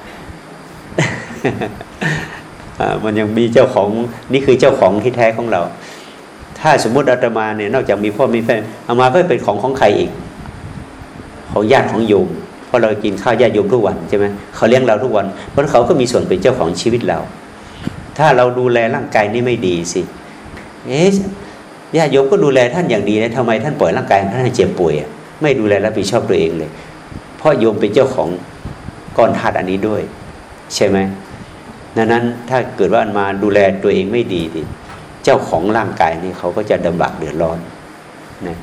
มันยังมีเจ้าของนี่คือเจ้าของที่แท้ของเรา ถ้าสมมุติอาตมาเนี่ยนอกจากมีพ่อมีแม่อามาก็เป็นของของใครอีก ของญาติของโยมเพราะเรากินข้าวญาติโยมทุกวันใช่ไหมเขาเลี้ยงเราทุกวัน เพราะเขาก็มีส่วนเป็นเจ้าของชีวิตเรา ถ้าเราดูแลร่างกายนี่ไม่ดีสิเอ๊ะญาติโยมก็ดูแลท่านอย่างดีนะทำไมท่านปล่อยร่างกายท่านให้เจ็บป่วย ไม่ดูแลรับผิดชอบตัวเองเลย เพราะโยมเป็นเจ้าของก้อนธาตุอันนี้ด้วย ใช่ไหมดังนั้นถ้าเกิดว่ามาดูแลตัวเองไม่ดีดิเจ้าของร่างกายนี่เขาก็จะดำบากเดือดร้อนนะ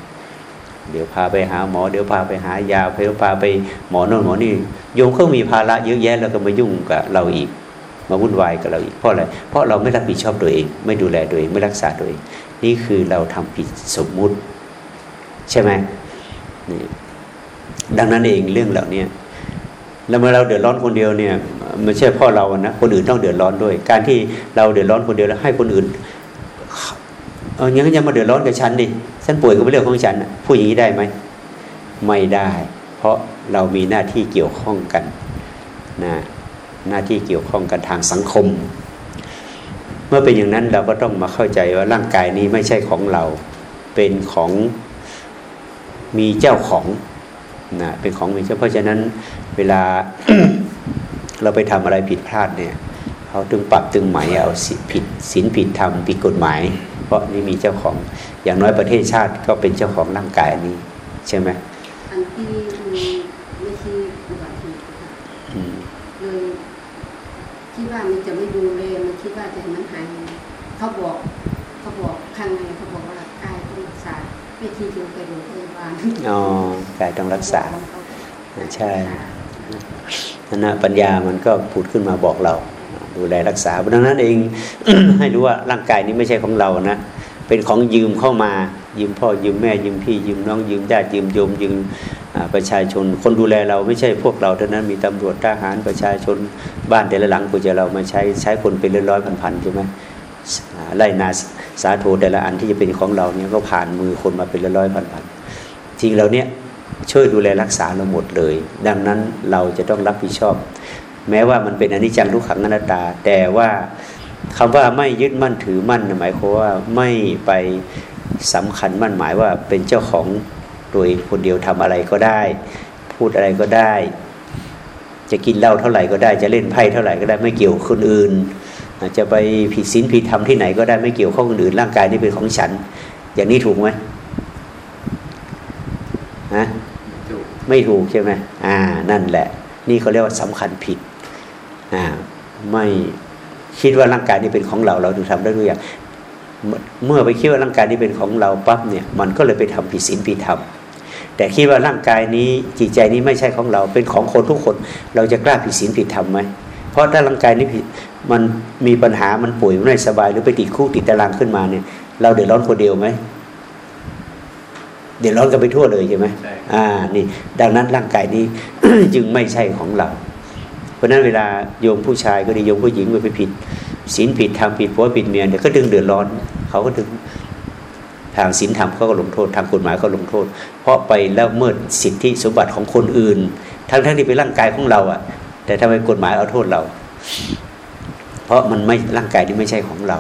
เดี๋ยวพาไปหาหมอ เดี๋ยวพาไปหายาเดี๋ยวพาไปหมอโน่นหมอนี่โยมเขามีภาระเยอะแยะแล้วก็มายุ่งกับเราอีก มาวุ่นวายกับเราอีกเพราะอะไรเพราะเราไม่รับผิดชอบตัวเอง ไม่ดูแลตัวเองไม่รักษาตัวเอง นี่คือเราทำผิดสมมุติ ใช่ไหมนี่ดังนั้นเองเรื่องเหล่านี้แล้วเมื่อเราเดือดร้อนคนเดียวเนี่ย ไม่ใช่พ่อเรานะคนอื่นต้องเดือดร้อนด้วย การที่เราเดือดร้อนคนเดียวแล้วให้คนอื่นเออยังยังมาเดือดร้อนกับฉันดิฉันป่วยก็เป็นเรื่องของฉันน่ะพูดอย่างนี้ได้ไหมไม่ได้ เพราะเรามีหน้าที่เกี่ยวข้องกันนะหน้าที่เกี่ยวข้องกันทางสังคม เมื่อเป็นอย่างนั้นเราก็ต้องมาเข้าใจว่าร่างกายนี้ไม่ใช่ของเรา เป็นของมีเจ้าของนะเป็นของมีเจ้าเพราะฉะนั้นเวลา เราไปทำอะไรผิดพลาดเนี่ยเขาตึงปรับตึงหมายเอาสิผิดศีลผิดธรรมผิดกฎหมาย เพราะนี่มีเจ้าของอย่างน้อยประเทศชาติก็เป็นเจ้าของร่างกายอันนี้ ใช่ไหมอันที่มีไม่ใช่อุบัติเหตุค่ะอืมเลยคิดว่ามันจะไม่ดูเลยมันคิดว่าจะให้มันหายเขาบอกเขาบอกข้างในเขาบอกว่ากายต้องรักษาไม่ทีเดียวไปโรงพยาบาลอ๋อกายต้องรักษาใช่ นั่นนะปัญญามันก็ผุดขึ้นมาบอกเรา ดูแลรักษาดังนั้นเองให้รู้ว่าร่างกายนี้ไม่ใช่ของเรานะเป็นของยืมเข้ามายืมพ่อยืมแม่ยืมพี่ยืมน้องยืมญาติยืมโยมยืมประชาชน คนดูแลเราไม่ใช่พวกเราเท่านั้นมีตำรวจทหารประชาชนบ้านแต่ละหลังกูจะเรามาใช้ใช้คนเป็นร้อยๆพันๆใช่ไหมไล่นาสาโทแต่ละอันที่จะเป็นของเราเนี่ยก็ผ่านมือคนมาเป็นร้อยๆพันๆจริงเราเนี่ย ช่วยดูแลรักษาเราหมดเลย ดังนั้นเราจะต้องรับผิดชอบ แม้ว่ามันเป็นอนิจจังทุกขังอนัตตา แต่ว่าคำว่าไม่ยึดมั่นถือมั่นหมายความว่าไม่ไปสำคัญมั่นหมายว่าเป็นเจ้าของโดยคนเดียวทำอะไรก็ได้ พูดอะไรก็ได้ จะกินเหล้าเท่าไหร่ก็ได้ จะเล่นไพ่เท่าไหร่ก็ได้ไม่เกี่ยวคนอื่นจะไปผิดศีลผิดธรรมที่ไหนก็ได้ไม่เกี่ยวข้องคนอื่นร่างกายนี่เป็นของฉัน อย่างนี้ถูกไหมฮะ ถูก ไม่ถูกใช่ไหมอ่า นั่นแหละ นี่เขาเรียกว่าสำคัญผิด อ่า ไม่คิดว่าร่างกายนี้เป็นของเรา เราถึงทำได้ด้วยอย่าง เมื่อไปคิดว่าร่างกายนี้เป็นของเราปั๊บเนี่ย มันก็เลยไปทำผิดศีลผิดธรรม แต่คิดว่าร่างกายนี้จิตใจนี้ไม่ใช่ของเรา เป็นของคนทุกคน เราจะกล้าผิดศีลผิดธรรมไหม เพราะถ้าร่างกายนี้ผิด มันมีปัญหา มันป่วยมันไม่สบาย หรือไปติดคุกติดตารางขึ้นมาเนี่ย เราเดือดร้อนคนเดียวไหม เดือดร้อนกันไปทั่วเลยใช่ไหมใช่อ่า นี่ ดังนั้นร่างกายนี้ จึงไม่ใช่ของเรา เพราะฉะนั้นเวลาโยมผู้ชายก็ดีโยมผู้หญิงไปผิดศีลผิดทำผิดผัวผิดเมียเนี่ยก็ดึงเดือดร้อน เขาก็ดึงทางศีลธรรมเขาก็ลงโทษทางกฎหมายเขาลงโทษ เพราะไปแล้วเมิดสิทธิสมบัติของคนอื่น ทั้งทั้งที่เป็นร่างกายของเราอะ แต่ทำไมกฎหมายเอาโทษเรา เพราะมันไม่ร่างกายนี้ไม่ใช่ของเรา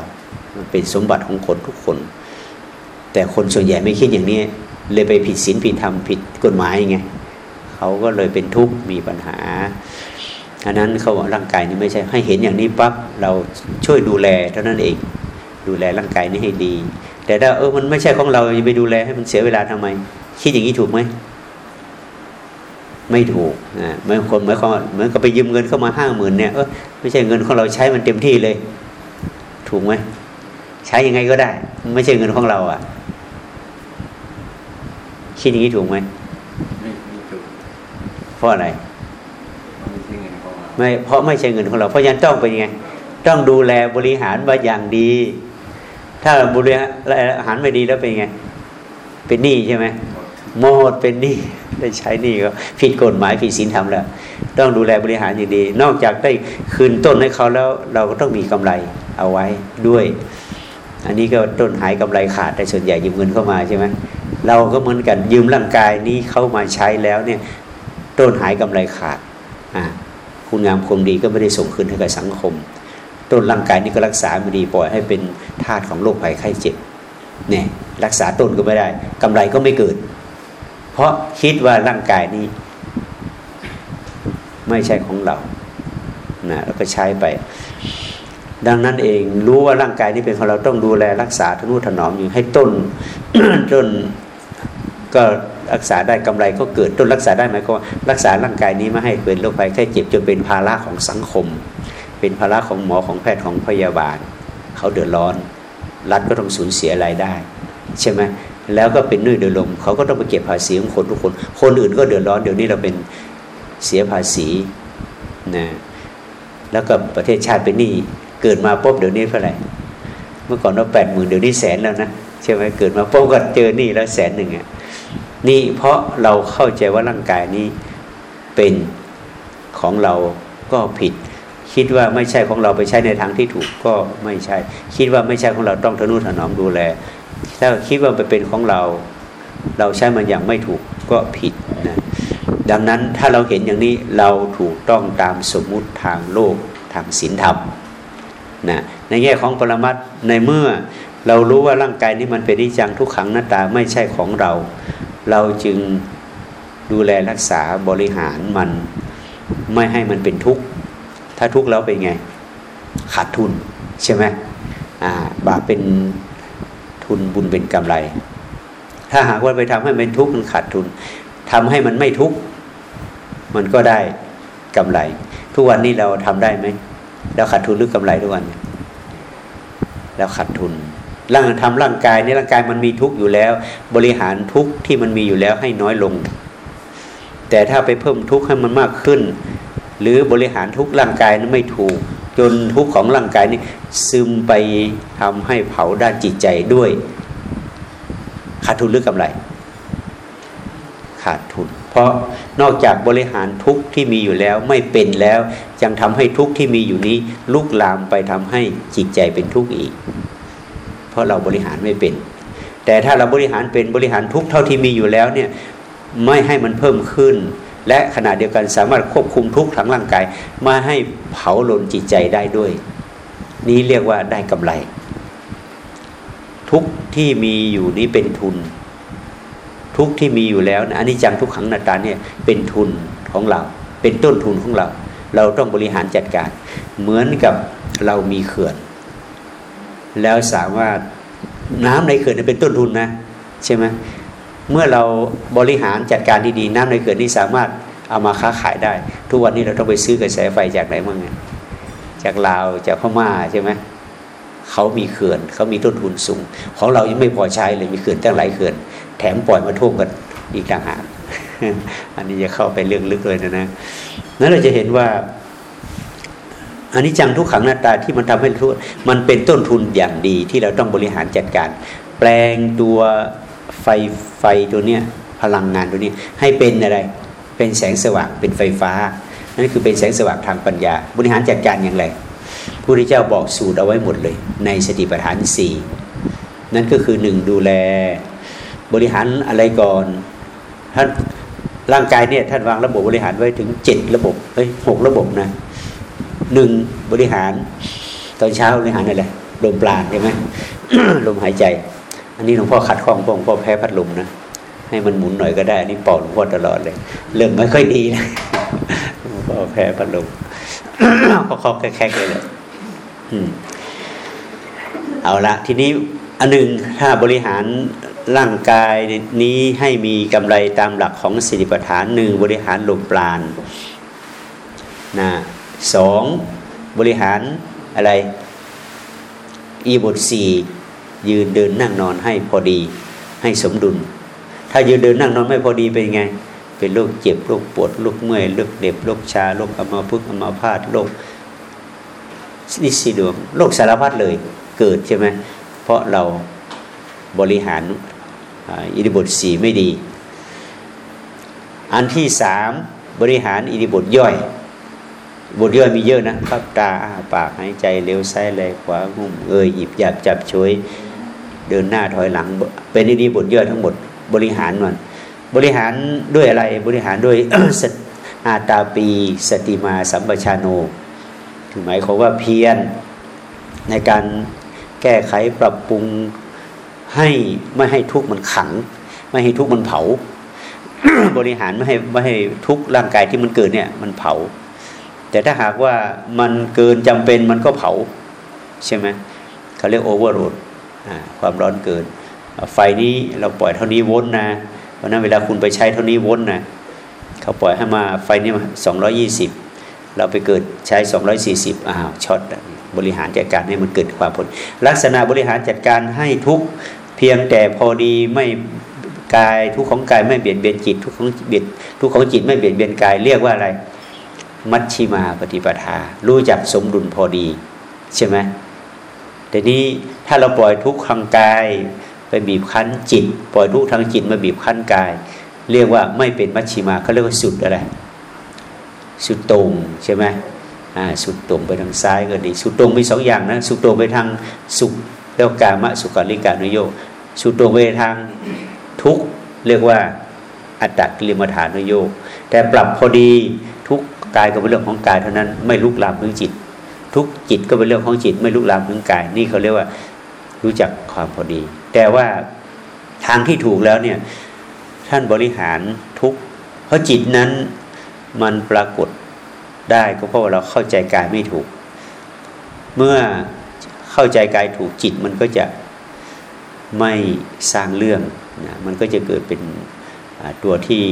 มันเป็นสมบัติของคนทุกคน แต่คนส่วนใหญ่ไม่คิดอย่างนี้ เลยไปผิดศีลผิดธรรมผิดกฎหมายไงเขาก็เลยเป็นทุกข์มีปัญหาอันนั้นเขาบอกร่างกายนี้ไม่ใช่ให้เห็นอย่างนี้ปั๊บเราช่วยดูแลเท่านั้นเอง ดูแลร่างกายนี้ให้ดี แต่ถ้าเออมันไม่ใช่ของเราจะไปดูแลให้มันเสียเวลาทำไม คิดอย่างนี้ถูกไหมไม่ถูกอ่าเหมือนคนเหมือนควาเหมือนกับไปยืมเงินเข้ามาห้าหมื่นเนี่ยเออไม่ใช่เงินของเราใช้มันเต็มที่เลย ถูกไหมใช้ยังไงก็ได้ ไม่ใช่เงินของเราอะ คิดอย่างนี้ถูกไหมไม่ไม่ถูกเพราะอะไรไม่เพราะไม่ใช่เงินของเรา เพราะฉะนั้นต้องเป็นยังไง ต้องดูแลบริหารมาอย่างดี ถ้าบริหารไม่ดีแล้วเป็นยังไง เป็นหนี้ใช่ไหมหมดเป็นหนี้ได้ใช้หนี้ก็ผิดกฎหมายผิดศีลธรรมแล้ว ต้องดูแลบริหารอย่างดี นอกจากได้คืนต้นให้เขาแล้วเราก็ต้องมีกำไรเอาไว้ด้วย อันนี้ก็ต้นหายกำไรขาดแต่ส่วนใหญ่ยืมเงินเข้ามาใช่ไหม เราก็เหมือนกันยืมร่างกายนี้เข้ามาใช้แล้วเนี่ยต้นหายกำไรขาดอ่าคุณงามความดีก็ไม่ได้ส่งคืนให้กับสังคม ต้นร่างกายนี้ก็รักษาไม่ดีปล่อยให้เป็นทาสของโรคภัยไข้เจ็บเนี่ยรักษาต้นก็ไม่ได้กำไรก็ไม่เกิด เพราะคิดว่าร่างกายนี้ ไม่ใช่ของเรานะแล้วก็ใช้ไป ดังนั้นเองรู้ว่าร่างกายนี้เป็นของเราต้องดูแลรักษาทนุถนอมอยู่ให้ต้นต้น ก็รักษาได้กำไรก็เกิดต้นรักษาได้ไหมก็รักษาร่างกายนี้ไม่ให้เป็นโรคภัยแค่เจ็บจนเป็นภาระของสังคม เป็นภาระของหมอของแพทย์ของพยาบาล เขาเดือดร้อน รัฐก็ต้องสูญเสียรายได้ ใช่ไหมแล้วก็เป็นนุ่ยเดือดลมเขาก็ต้องไปเก็บภาษีของคนทุกคน คนอื่นก็เดือดร้อนเดี๋ยวนี้เราเป็นเสียภาษีนะแล้วก็ประเทศชาติเป็นหนี้เกิดมาปุ๊บเดี๋ยวนี้เท่าไหร่เมื่อก่อนเราแปดหมื่นเดี๋ยวนี้แสนแล้วนะใช่ไหมเกิดมาปุ๊บก็เจอหนี้แล้วแสนหนึ่งอะ นี่เพราะเราเข้าใจว่าร่างกายนี้เป็นของเราก็ผิด คิดว่าไม่ใช่ของเราไปใช้ในทางที่ถูกก็ไม่ใช่ คิดว่าไม่ใช่ของเราต้องทนุถนอมดูแล ถ้าคิดว่าไปเป็นของเรา เราใช้มันอย่างไม่ถูกก็ผิดนะดังนั้นถ้าเราเห็นอย่างนี้เราถูกต้องตามสมมุติทางโลกทางศีลธรรมนะในแง่ของปรมัตถ์ในเมื่อเรารู้ว่าร่างกายนี้มันเป็นนิจังทุกขังหน้าตาไม่ใช่ของเรา เราจึงดูแลรักษาบริหารมันไม่ให้มันเป็นทุกข์ ถ้าทุกข์แล้วเป็นไง ขาดทุนใช่ไหมอ่าบาปเป็นทุนบุญเป็นกำไร ถ้าหากว่าไปทำให้มันทุกข์มันขาดทุนทำให้มันไม่ทุกข์มันก็ได้กำไร ทุกวันนี้เราทำได้ไหมเราขาดทุนหรือกำไรทุกวันเนี่ยเราขาดทุน ร่างทำร่างกายในร่างกายมันมีทุกข์อยู่แล้ว บริหารทุกข์ที่มันมีอยู่แล้วให้น้อยลง แต่ถ้าไปเพิ่มทุกข์ให้มันมากขึ้น หรือบริหารทุกข์ร่างกายนั้นไม่ถูก จนทุกข์ของร่างกายนี้ซึมไปทำให้เผาด้านจิตใจด้วย ขาดทุนหรือกำไร ขาดทุน เพราะนอกจากบริหารทุกข์ที่มีอยู่แล้วไม่เป็นแล้วยังทำให้ทุกข์ที่มีอยู่นี้ลุกลามไปทำให้จิตใจเป็นทุกข์อีก ราะเราบริหารไม่เป็น แต่ถ้าเราบริหารเป็นบริหารทุกเท่าที่มีอยู่แล้วเนี่ยไม่ให้มันเพิ่มขึ้น และขณะเดียวกันสามารถควบคุมทุกข์ทางร่างกายมาให้เผาลนจิตใจได้ด้วย นี้เรียกว่าได้กำไร ทุกที่มีอยู่นี้เป็นทุน ทุกที่มีอยู่แล้วนะอันนี้จังทุกขังนาตาเนี่ยเป็นทุนของเรา เป็นต้นทุนของเรา เราต้องบริหารจัดการ เหมือนกับเรามีเขื่อน แล้วสามารถน้ำในเขื่อนเป็นต้นทุนนะใช่ไหมเมื่อเราบริหารจัดการดีๆน้ำในเขื่อนนี้สามารถเอามาค้าขายได้ ทุกวันนี้เราต้องไปซื้อกระแสไฟจากไหนบ้างไงจากลาวจากพม่าใช่ไหมเขามีเขื่อนเขามีต้นทุนสูง ของเรายังไม่พอใช้เลยมีเขื่อนตั้งหลายเขื่อน แถมปล่อยมาท่วมกันอีกต่างหากอันนี้จะเข้าไปเรื่องลึกเลยนะนะนั้นเราจะเห็นว่า อันนี้จังทุกขังหน้าตาที่มันทำให้ทุกมันเป็นต้นทุนอย่างดีที่เราต้องบริหารจัดการ แปลงตัวไฟไฟตัวเนี้ยพลังงานตัวนี้ให้เป็นอะไร เป็นแสงสว่างเป็นไฟฟ้านั่นคือเป็นแสงสว่างทางปัญญา บริหารจัดการอย่างไรพระพุทธเจ้าบอกสูตรเอาไว้หมดเลย ในสติปัฏฐานสี่นั่นก็คือหนึ่งดูแลบริหารอะไรก่อนท่านร่างกายเนี่ยท่านวางระบบบริหารไว้ถึงเจ็ดระบบเฮ้ยหกระบบนะ หนึ่งบริหาร ตอนเช้าบริหารอะไรลมปราณใช่ไหมลมหายใจ อันนี้หลวงพ่อขัดข้องหลวงพ่อแพ้พัดลมนะให้มันหมุนหน่อยก็ได้อันนี้ป่าหลวงพ่อตลอดเลย เริ่มไม่ค่อยดีนะหลวงพ่อแพ้พัดลมก็คอแคกเลยเลยเอาละทีนี้อันหนึ่งถ้าบริหารร่างกายนี้ให้มีกำไรตามหลักของสติปัฏฐานหนึ่งบริหารลมปราณนะ สองบริหารอะไรอีบทสี่ยืนเดินนั่งนอนให้พอดี ให้สมดุล ถ้ายืนเดินนั่งนอนไม่พอดีเป็นไง เป็นโรคเจ็บโรคปวดโรคเมื่อยโรคเด็บโรคชาโรคอัมาพึกอัมาพาตโรคนิสิดวงโรคสารพัดเลยเกิดใช่ไหมเพราะเราบริหารอิริบทสีไม่ดี อันที่สามบริหารอิริบทย่อย บทย่อยมีเยอะนะปับตาอาปากหายใจเร็วซ้ายแรงขวางุ่มเอยหยิบหยับจับช่วยเดินหน้าถอยหลัง เป็นอิริบทย่อยทั้งหมดบริหารมันบริหารด้วยอะไรบริหารด้วยอาตาปี สติมาสัมปชาโนถึงหมายความว่าเพียรในการแก้ไขปรับปรุงให้ไม่ให้ทุกข์มันขัง ไม่ให้ทุกข์มันเผา บริหารไม่ให้ไม่ให้ทุกข์ร่างกายที่มันเกิดเนี่ยมันเผา แต่ถ้าหากว่ามันเกินจำเป็นมันก็เผาใช่ไหมเขาเรียกโอเวอร์โหลดความร้อนเกิน ไฟนี้เราปล่อยเท่านี้วนนะเพราะนั้นเวลาคุณไปใช้เท่านี้วนนะเขาปล่อยให้มาไฟนี้มาสองร้อยี่สิบเราไปเกิดใช้สองร้อยสี่สิบอ้าวช็อตบริหารจัดการให้มันเกิดความผล ลักษณะบริหารจัดการให้ทุกเพียงแต่พอดีไม่กายทุกของกายไม่เบียดเบียนจิตทุกของเบียดทุกของจิตไม่เบียดเบียนกายเรียกว่าอะไร มัชชิมาปฏิปทา รู้จักสมดุลพอดี ใช่ไหมแต่นี้ถ้าเราปล่อยทุกทางกายไปบีบคั้นจิต ปล่อยทุกทางจิตมาบีบคั้นกาย เรียกว่าไม่เป็นมัชชิมาเขาเรียกว่าสุดอะไร สุดตรงใช่ไหมสุดตรงไปทางซ้ายก็ดี สุดตรงมีสองอย่างนะสุดตรงไปทางสุขแล้วกามะสุขาริการุโยสุดตรงไปทางทุกเรียกว่าอัตตกิลมฐานุโยแต่ปรับพอดีทุก กายก็เป็นเรื่องของกายเท่านั้นไม่ลุกลามถึงจิต ทุกจิตก็เป็นเรื่องของจิต ไม่ลุกลามถึงกาย นี่เขาเรียกว่ารู้จักความพอดี แต่ว่าทางที่ถูกแล้วเนี่ยท่านบริหารทุกเพราะจิตนั้นมันปรากฏได้ก็เพราะว่าเราเข้าใจกายไม่ถูก เมื่อเข้าใจกายถูกจิตมันก็จะไม่สร้างเรื่องนะมันก็จะเกิดเป็นตัวที่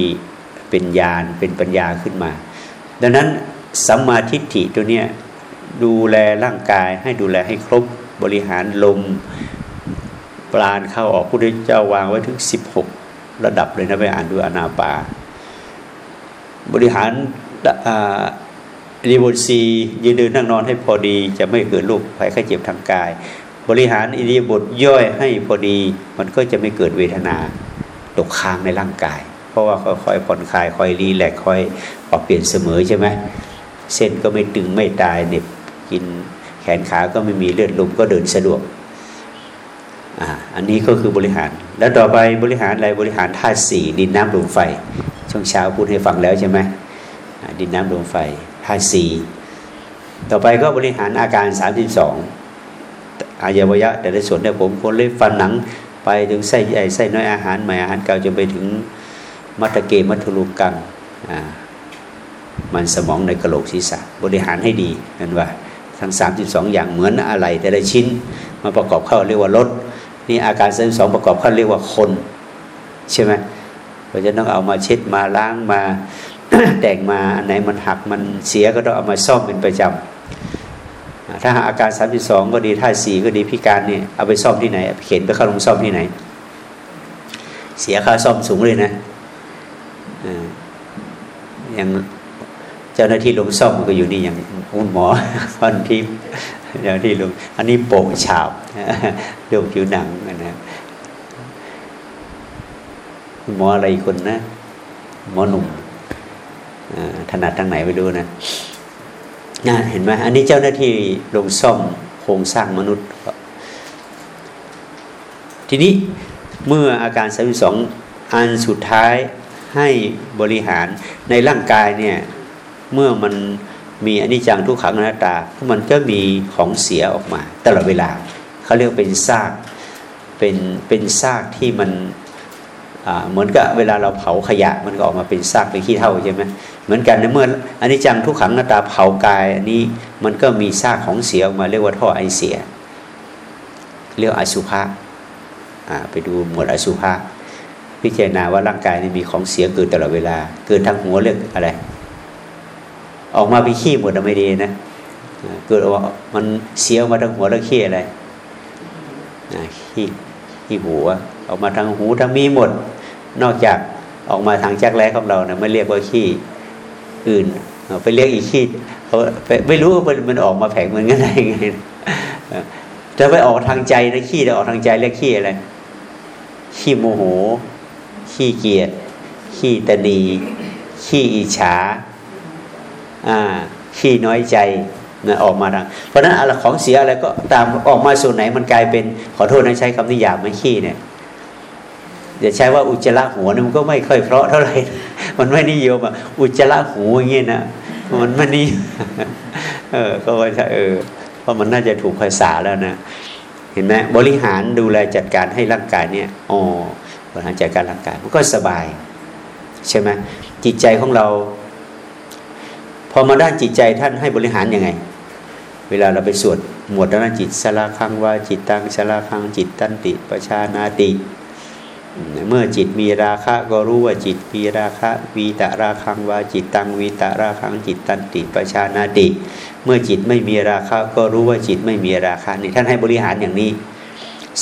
เป็นญาณเป็นปัญญาขึ้นมา ดังนั้นสัมมาทิฏฐิตัวเนี้ยดูแลร่างกายให้ดูแลให้ครบบริหารลมปราณเข้าออกพุทธเจ้าวางไว้ถึง 16 ระดับเลยนะไปอ่านดูอนาปา บริหารรีบทซียืนเดินนั่งนอนให้พอดีจะไม่เกิดโรคภัยไข้เจ็บทางกาย บริหารอิริยาบถย่อยให้พอดี มันก็จะไม่เกิดเวทนาตกค้างในร่างกาย เพราะว่าค่อยๆผ่อนคลายค่อยรีแลกค่อยปรับเปลี่ยนเสมอใช่ไหมเส้นก็ไม่ตึงไม่ตายเน็บกินแขนขาก็ไม่มีเลือดลมก็เดินสะดวกอ่าอันนี้ก็คือบริหาร แล้วต่อไปบริหารอะไรบริหารธาตุสี่ดินน้ำลมไฟ ช่วงเช้าพูดให้ฟังแล้วใช่ไหมดินน้ำลมไฟธาตุสี่ต่อไปก็บริหารอาการสามสิบสองอายวยะ แต่ในส่วนเนี่ยผมคนเล็บฟันหนังไปถึงไส้ใหญ่ไส้น้อยอาหารใหม่อาหารเก่าจนไปถึง มัตเกมัทุลุกังมันสมองในกระโหลกศีรษะ บริหารให้ดีนั่นว่า ทั้งสามสิบสองอย่างเหมือนอะไร แต่ละชิ้นมาประกอบเข้าเรียกว่ารถนี่อาการสามสองประกอบเข้าเรียกว่าคน ใช่ไหมเราจะต้องเอามาเช็ดมาล้างมาแต่งมาอันไหนมันหักมันเสียก็ต้องเอามาซ่อมเป็นประจำถ้าอาการสามสิบสองก็ดีท่าสี่ก็ดีพิการเนี่ยเอาไปซ่อมที่ไหนเข็นไปเข้าโรงซ่อมที่ไหน เสียค่าซ่อมสูงเลยนะ อย่างเจ้าหน้าที่ลงซ่อมก็อยู่นี่อย่างคุณหมอฟันทิพย์เจ้าหน้าที่ลงอันนี้โปะฉาบเรื่องผิวหนังนะหมออะไรคนนะหมอหนุ่มถนัดทางไหนไม่รู้นะนะเห็นไหมอันนี้เจ้าหน้าที่ลงซ่อมโครงสร้างมนุษย์ ทีนี้เมื่ออาการสามสองอันสุดท้าย ให้บริหารในร่างกายเนี่ยเมื่อมันมีอนิจจังทุกขังอนัตตา มันก็มีของเสียออกมา ตลอดเวลาเขาเรียกเป็นซากเป็นเป็นซากที่มันเหมือนกับเวลาเราเผาขยะมันก็ออกมาเป็นซากเป็นขี้เถ้าใช่ไหมเหมือนกันในเมื่ออันนี้จังทุกขังหน้าตาเผากายอันนี้มันก็มีซากของเสียออกมาเรียกว่าท่อไอเสีย เรียกอสุภะไปดูหมวดอสุภะ พิจารณาว่าร่างกายนี่มีของเสียเกิดตลอดเวลา เกิดทางหัวเรื่องอะไร ออกมาเป็นขี้หมดไม่ดีนะเกิดว่ามันเสียมาทางหัวแล้วขี้อะไรขี้ขี้หัวออกมาทางหูทางมีหมด นอกจากออกมาทางจักแร้ของเรานะไม่เรียกว่าขี้อื่นไปเรียกอีกขี้เขาไม่รู้ว่ามันออกมาแผงมันกันได้ไงจะไปออกทางใจนะขี้จะออกทางใจเรียกขี้อะไรขี้โมโห ขี้เกียจขี้ตนีขี้อิจฉาอ่าขี้น้อยใจนะออกมาทางเพราะนั้นอะไรของเสียอะไรก็ตามออกมาส่วนไหนมันกลายเป็นขอโทษนะใช้คำนิยามไม่ขี้เนี่ยอย่าใช้ว่าอุจจาระหัวนี่มันก็ไม่ค่อยเพราะเท่าไหร่มันไม่นิยมอะอุจจาระหูอย่างเงี้ยนะมันไม่นิเออก็ว่าเออเพราะมันน่าจะถูกภาษาแล้วนะเห็นไหมบริหารดูแลจัดการให้ร่างกายเนี่ยอ๋อ บริหารจัดการร่างกายมันก็สบาย ใช่ไหมจิตใจของเรา พอมาด้านจิตใจท่านให้บริหารยังไง เวลาเราไปสวดหมวดด้านจิตสลาคังว่าจิตตังสลาคังจิตตันติประชานาติ เมื่อจิตมีราคะก็รู้ว่าจิตมีราคะวีตะราคังว่าจิตตังวีตะราคังจิตตันติประชานาติ เมื่อจิตไม่มีราคะก็รู้ว่าจิตไม่มีราคะนี่ท่านให้บริหารอย่างนี้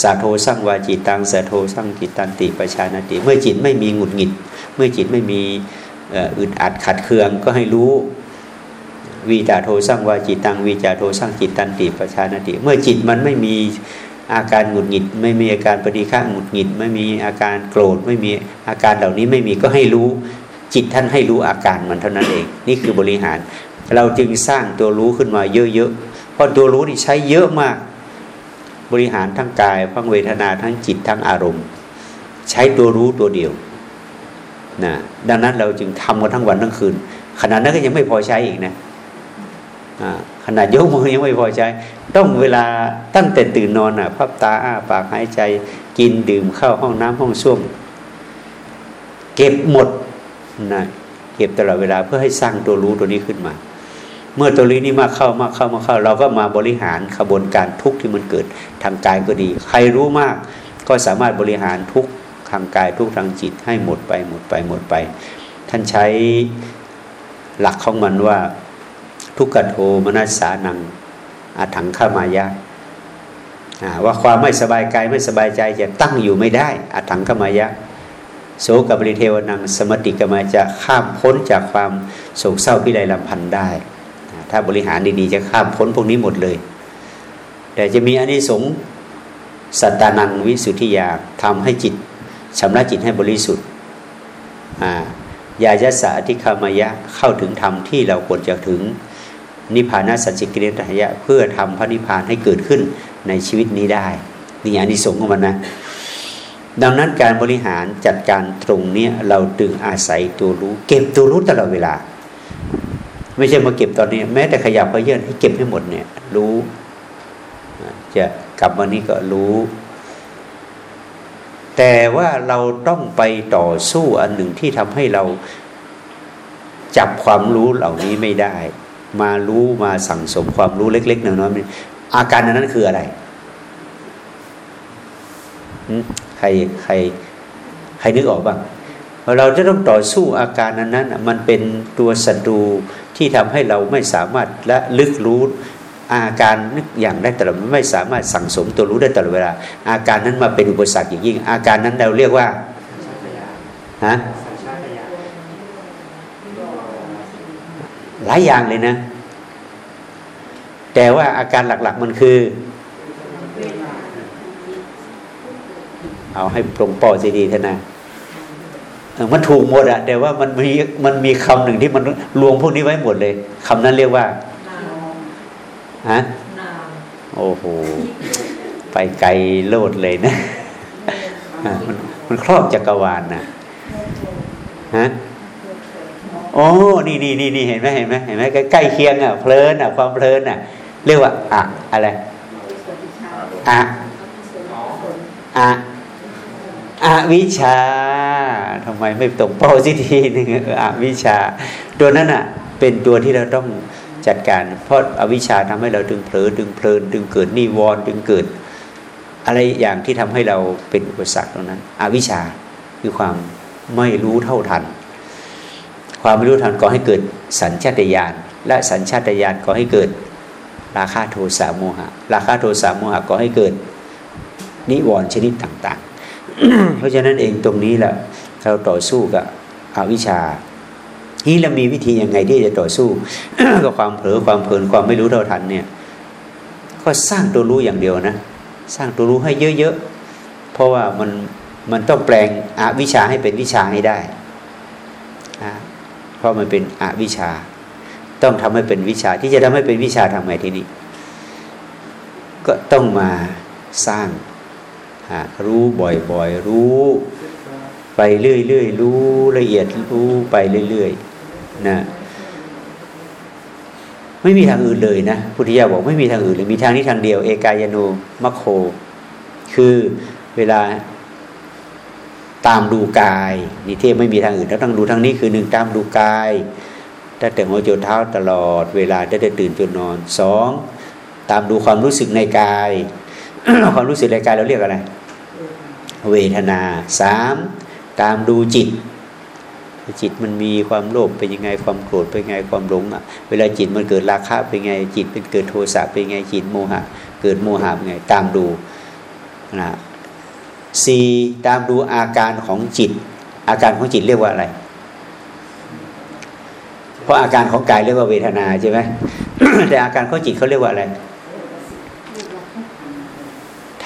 สาโทสร้างวาจิตตังสาโทสร้างจิตตันติประชานาติ เมื่อจิตไม่มีหงุดหงิด เมื่อจิตไม่มีอึดอัดขัดเคืองก็ให้รู้วีจาโทสร้างวาจิตตังวีจาโทสร้างจิตตันติประชานาติ เมื่อจิตมันไม่มีอาการหงุดหงิด ไม่มีอาการปฏิฆะหงุดหงิด ไม่มีอาการโกรธไม่มีอาการเหล่านี้ไม่มีก็ให้รู้ จิตท่านให้รู้อาการมันเท่านั้นเอง นี่คือบริหาร เราจึงสร้างตัวรู้ขึ้นมาเยอะๆเพราะตัวรู้นี่ใช้เยอะมาก บริหารทั้งกายทั้งเวทนาทั้งจิตทั้งอารมณ์ ใช้ตัวรู้ตัวเดียวนะดังนั้นเราจึงทำกันทั้งวันทั้งคืนขนาดนั้นก็ยังไม่พอใช้อีกนะขนาดยกมือยังไม่พอใจต้องเวลาตั้งแต่ตื่นนอนอะพับตาอ้าปากหายใจกินดื่มเข้าห้องน้ำห้องส้วมเก็บหมดนะเก็บตลอดเวลาเพื่อให้สร้างตัวรู้ตัวนี้ขึ้นมา เมื่อตัวนี้นี่มากเข้ามากเข้ามาเข้า เราก็มาบริหารขบวนการทุกข์ที่มันเกิดทางกายก็ดี ใครรู้มากก็สามารถบริหารทุกทางกายทุกทางจิตให้หมดไปหมดไปหมดไป ท่านใช้หลักของมันว่า ทุกขโทมนัสสานังอาถังขามายะว่าความไม่สบายกายไม่สบายใจจะตั้งอยู่ไม่ได้อาถังขมายะโสกบริเทวนังสมติกมาจะข้ามพ้นจากความโศกเศร้าพิไรลำพันธ์ได้ ถ้าบริหารดีๆ จะข้ามพ้นพวกนี้หมดเลย แต่จะมีอนิสงส์สัตตานังวิสุทธิยาทำให้จิตชำระจิตให้บริสุทธิ์ยายะสาธิคามายะเข้าถึงธรรมที่เราควรจะถึงนิพพานาสัจจิกิริยะเพื่อทำพระนิพพานให้เกิดขึ้นในชีวิตนี้ได้นี่อันนี้สงของมันนะ ดังนั้นการบริหารจัดการตรงนี้เราดึงอาศัยตัวรู้ เก็บตัวรู้ตลอดเวลา ไม่ใช่มาเก็บตอนนี้ แม้แต่ขยับเยื่นให้เก็บให้หมดเนี่ย รู้จะกลับมานี้ก็รู้ แต่ว่าเราต้องไปต่อสู้อันหนึ่งที่ทำให้เราจับความรู้เหล่านี้ไม่ได้ มารู้มาสั่งสมความรู้เล็กๆน้อยๆอาการนั้นคืออะไรใครใครใครนึกออกบ้างเราจะต้องต่อสู้อาการนั้นนั้นมันเป็นตัวศัตรู ที่ทำให้เราไม่สามารถและลึกรู้อาการนึกอย่างได้ตลอดไม่สามารถสั่งสมตัวรู้ได้ตลอดเวลา อาการนั้นมาเป็นอุปสรรคอย่างยิ่ง อาการนั้นเราเรียกว่าฮะหลายอย่างเลยนะ แต่ว่าอาการหลัก ๆ มันคือ เอาให้ตรงปอซีดีเถอะนะ มันถูกหมดอะแต่ว่ามันมีมันมีคำหนึ่งที่มันรวมพวกนี้ไว้หมดเลยคำนั้นเรียกว่าฮะโอ้โหไปไกลโลดเลยนะมันมันครอบจักรวาลนะฮะโอ้นี่นี่นี่นี่เห็นไหมเห็นไหมเห็นไหมใกล้เคียงอะเพลินอะความเพลินอะ เรียกว่าอะอะไรอะอะ อวิชาทำไมไม่ตรงเป้าสิทีหนึ่งอวิชา ตัวนั้นอะ เป็นตัวที่เราต้องจัดการ เพราะอาวิชาทำให้เราดึงเผลอดึงเพลินดึงเกิดนิวรณ์ดึงเกิด อะไรอย่างที่ทำให้เราเป็นอุปสรรคตรงนั้น อวิชาคือความไม่รู้เท่าทัน ความไม่รู้ทันก่อให้เกิดสัญชาตญาณและสัญชาตญาณก่อให้เกิดราคะโทสะโมหะ ราคะโทสะโมหะก่อให้เกิดนิวรณ์ชนิดต่างๆ เพราะฉะนั้นเองตรงนี้แหละเราต่อสู้กับอวิชชานี่เรามีวิธียังไงที่จะต่อสู้กับความเผลอความเพลินความไม่รู้เท่าทันเนี่ยก็สร้างตัวรู้อย่างเดียวนะ สร้างตัวรู้ให้เยอะๆเพราะว่ามันมันต้องแปลงอวิชชาให้เป็นวิชาให้ได้ เพราะมันเป็นอวิชชาต้องทำให้เป็นวิชาที่จะทำให้เป็นวิชาทำไงทีนี้ ก็ต้องมาสร้าง รู้บ่อยๆ รู้ ไปเรื่อยๆ รู้ละเอียดรู้ไปเรื่อยๆนะไม่มีทางอื่นเลยนะพุทธิยาบอกไม่มีทางอื่นเลยมีทางนี้ทางเดียว เอกายโนมัคโค คือเวลาตามดูกายนิเทศไม่มีทางอื่นเราต้องดูทางนี้คือหนึ่งตามดูกายตั้งแต่หัวจนเท้าตลอด เวลาได้ตื่นจนนอนสองตามดูความรู้สึกในกาย ความรู้สึกในกายเราเรียกอะไร เวทนาสามตามดูจิต จิตมันมีความโลภเป็นยังไงความโกรธเป็นยังไงความหลงอะ เวลาจิตมันเกิดราคะเป็นไง จิตเป็นเกิดโทสะเป็นไงจิตโมหะ เกิดโมหะเป็นไงตามดูนะสี่ตามดูอาการของจิต อาการของจิตเรียกว่าอะไร เพราะอาการของกายเรียกว่าเวทนาใช่ไหมแต่อาการของจิตเขาเรียกว่าอะไร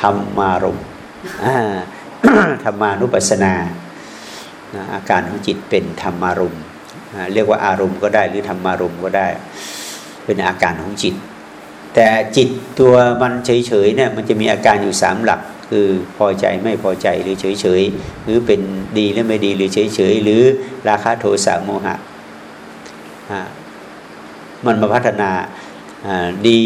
ธรรมารมธรรมานุปัสสนา อาการของจิตเป็นธรรมารมเรียกว่าอารมณ์ก็ได้หรือธรรมารมก็ได้ เป็นอาการของจิต แต่จิตตัวมันเฉยๆเนี่ยมันจะมีอาการอยู่สามหลัก คือพอใจไม่พอใจหรือเฉยๆหรือเป็นดีและไม่ดีหรือเฉยๆหรือราคะโทสะโมหะมันมาพัฒนาดี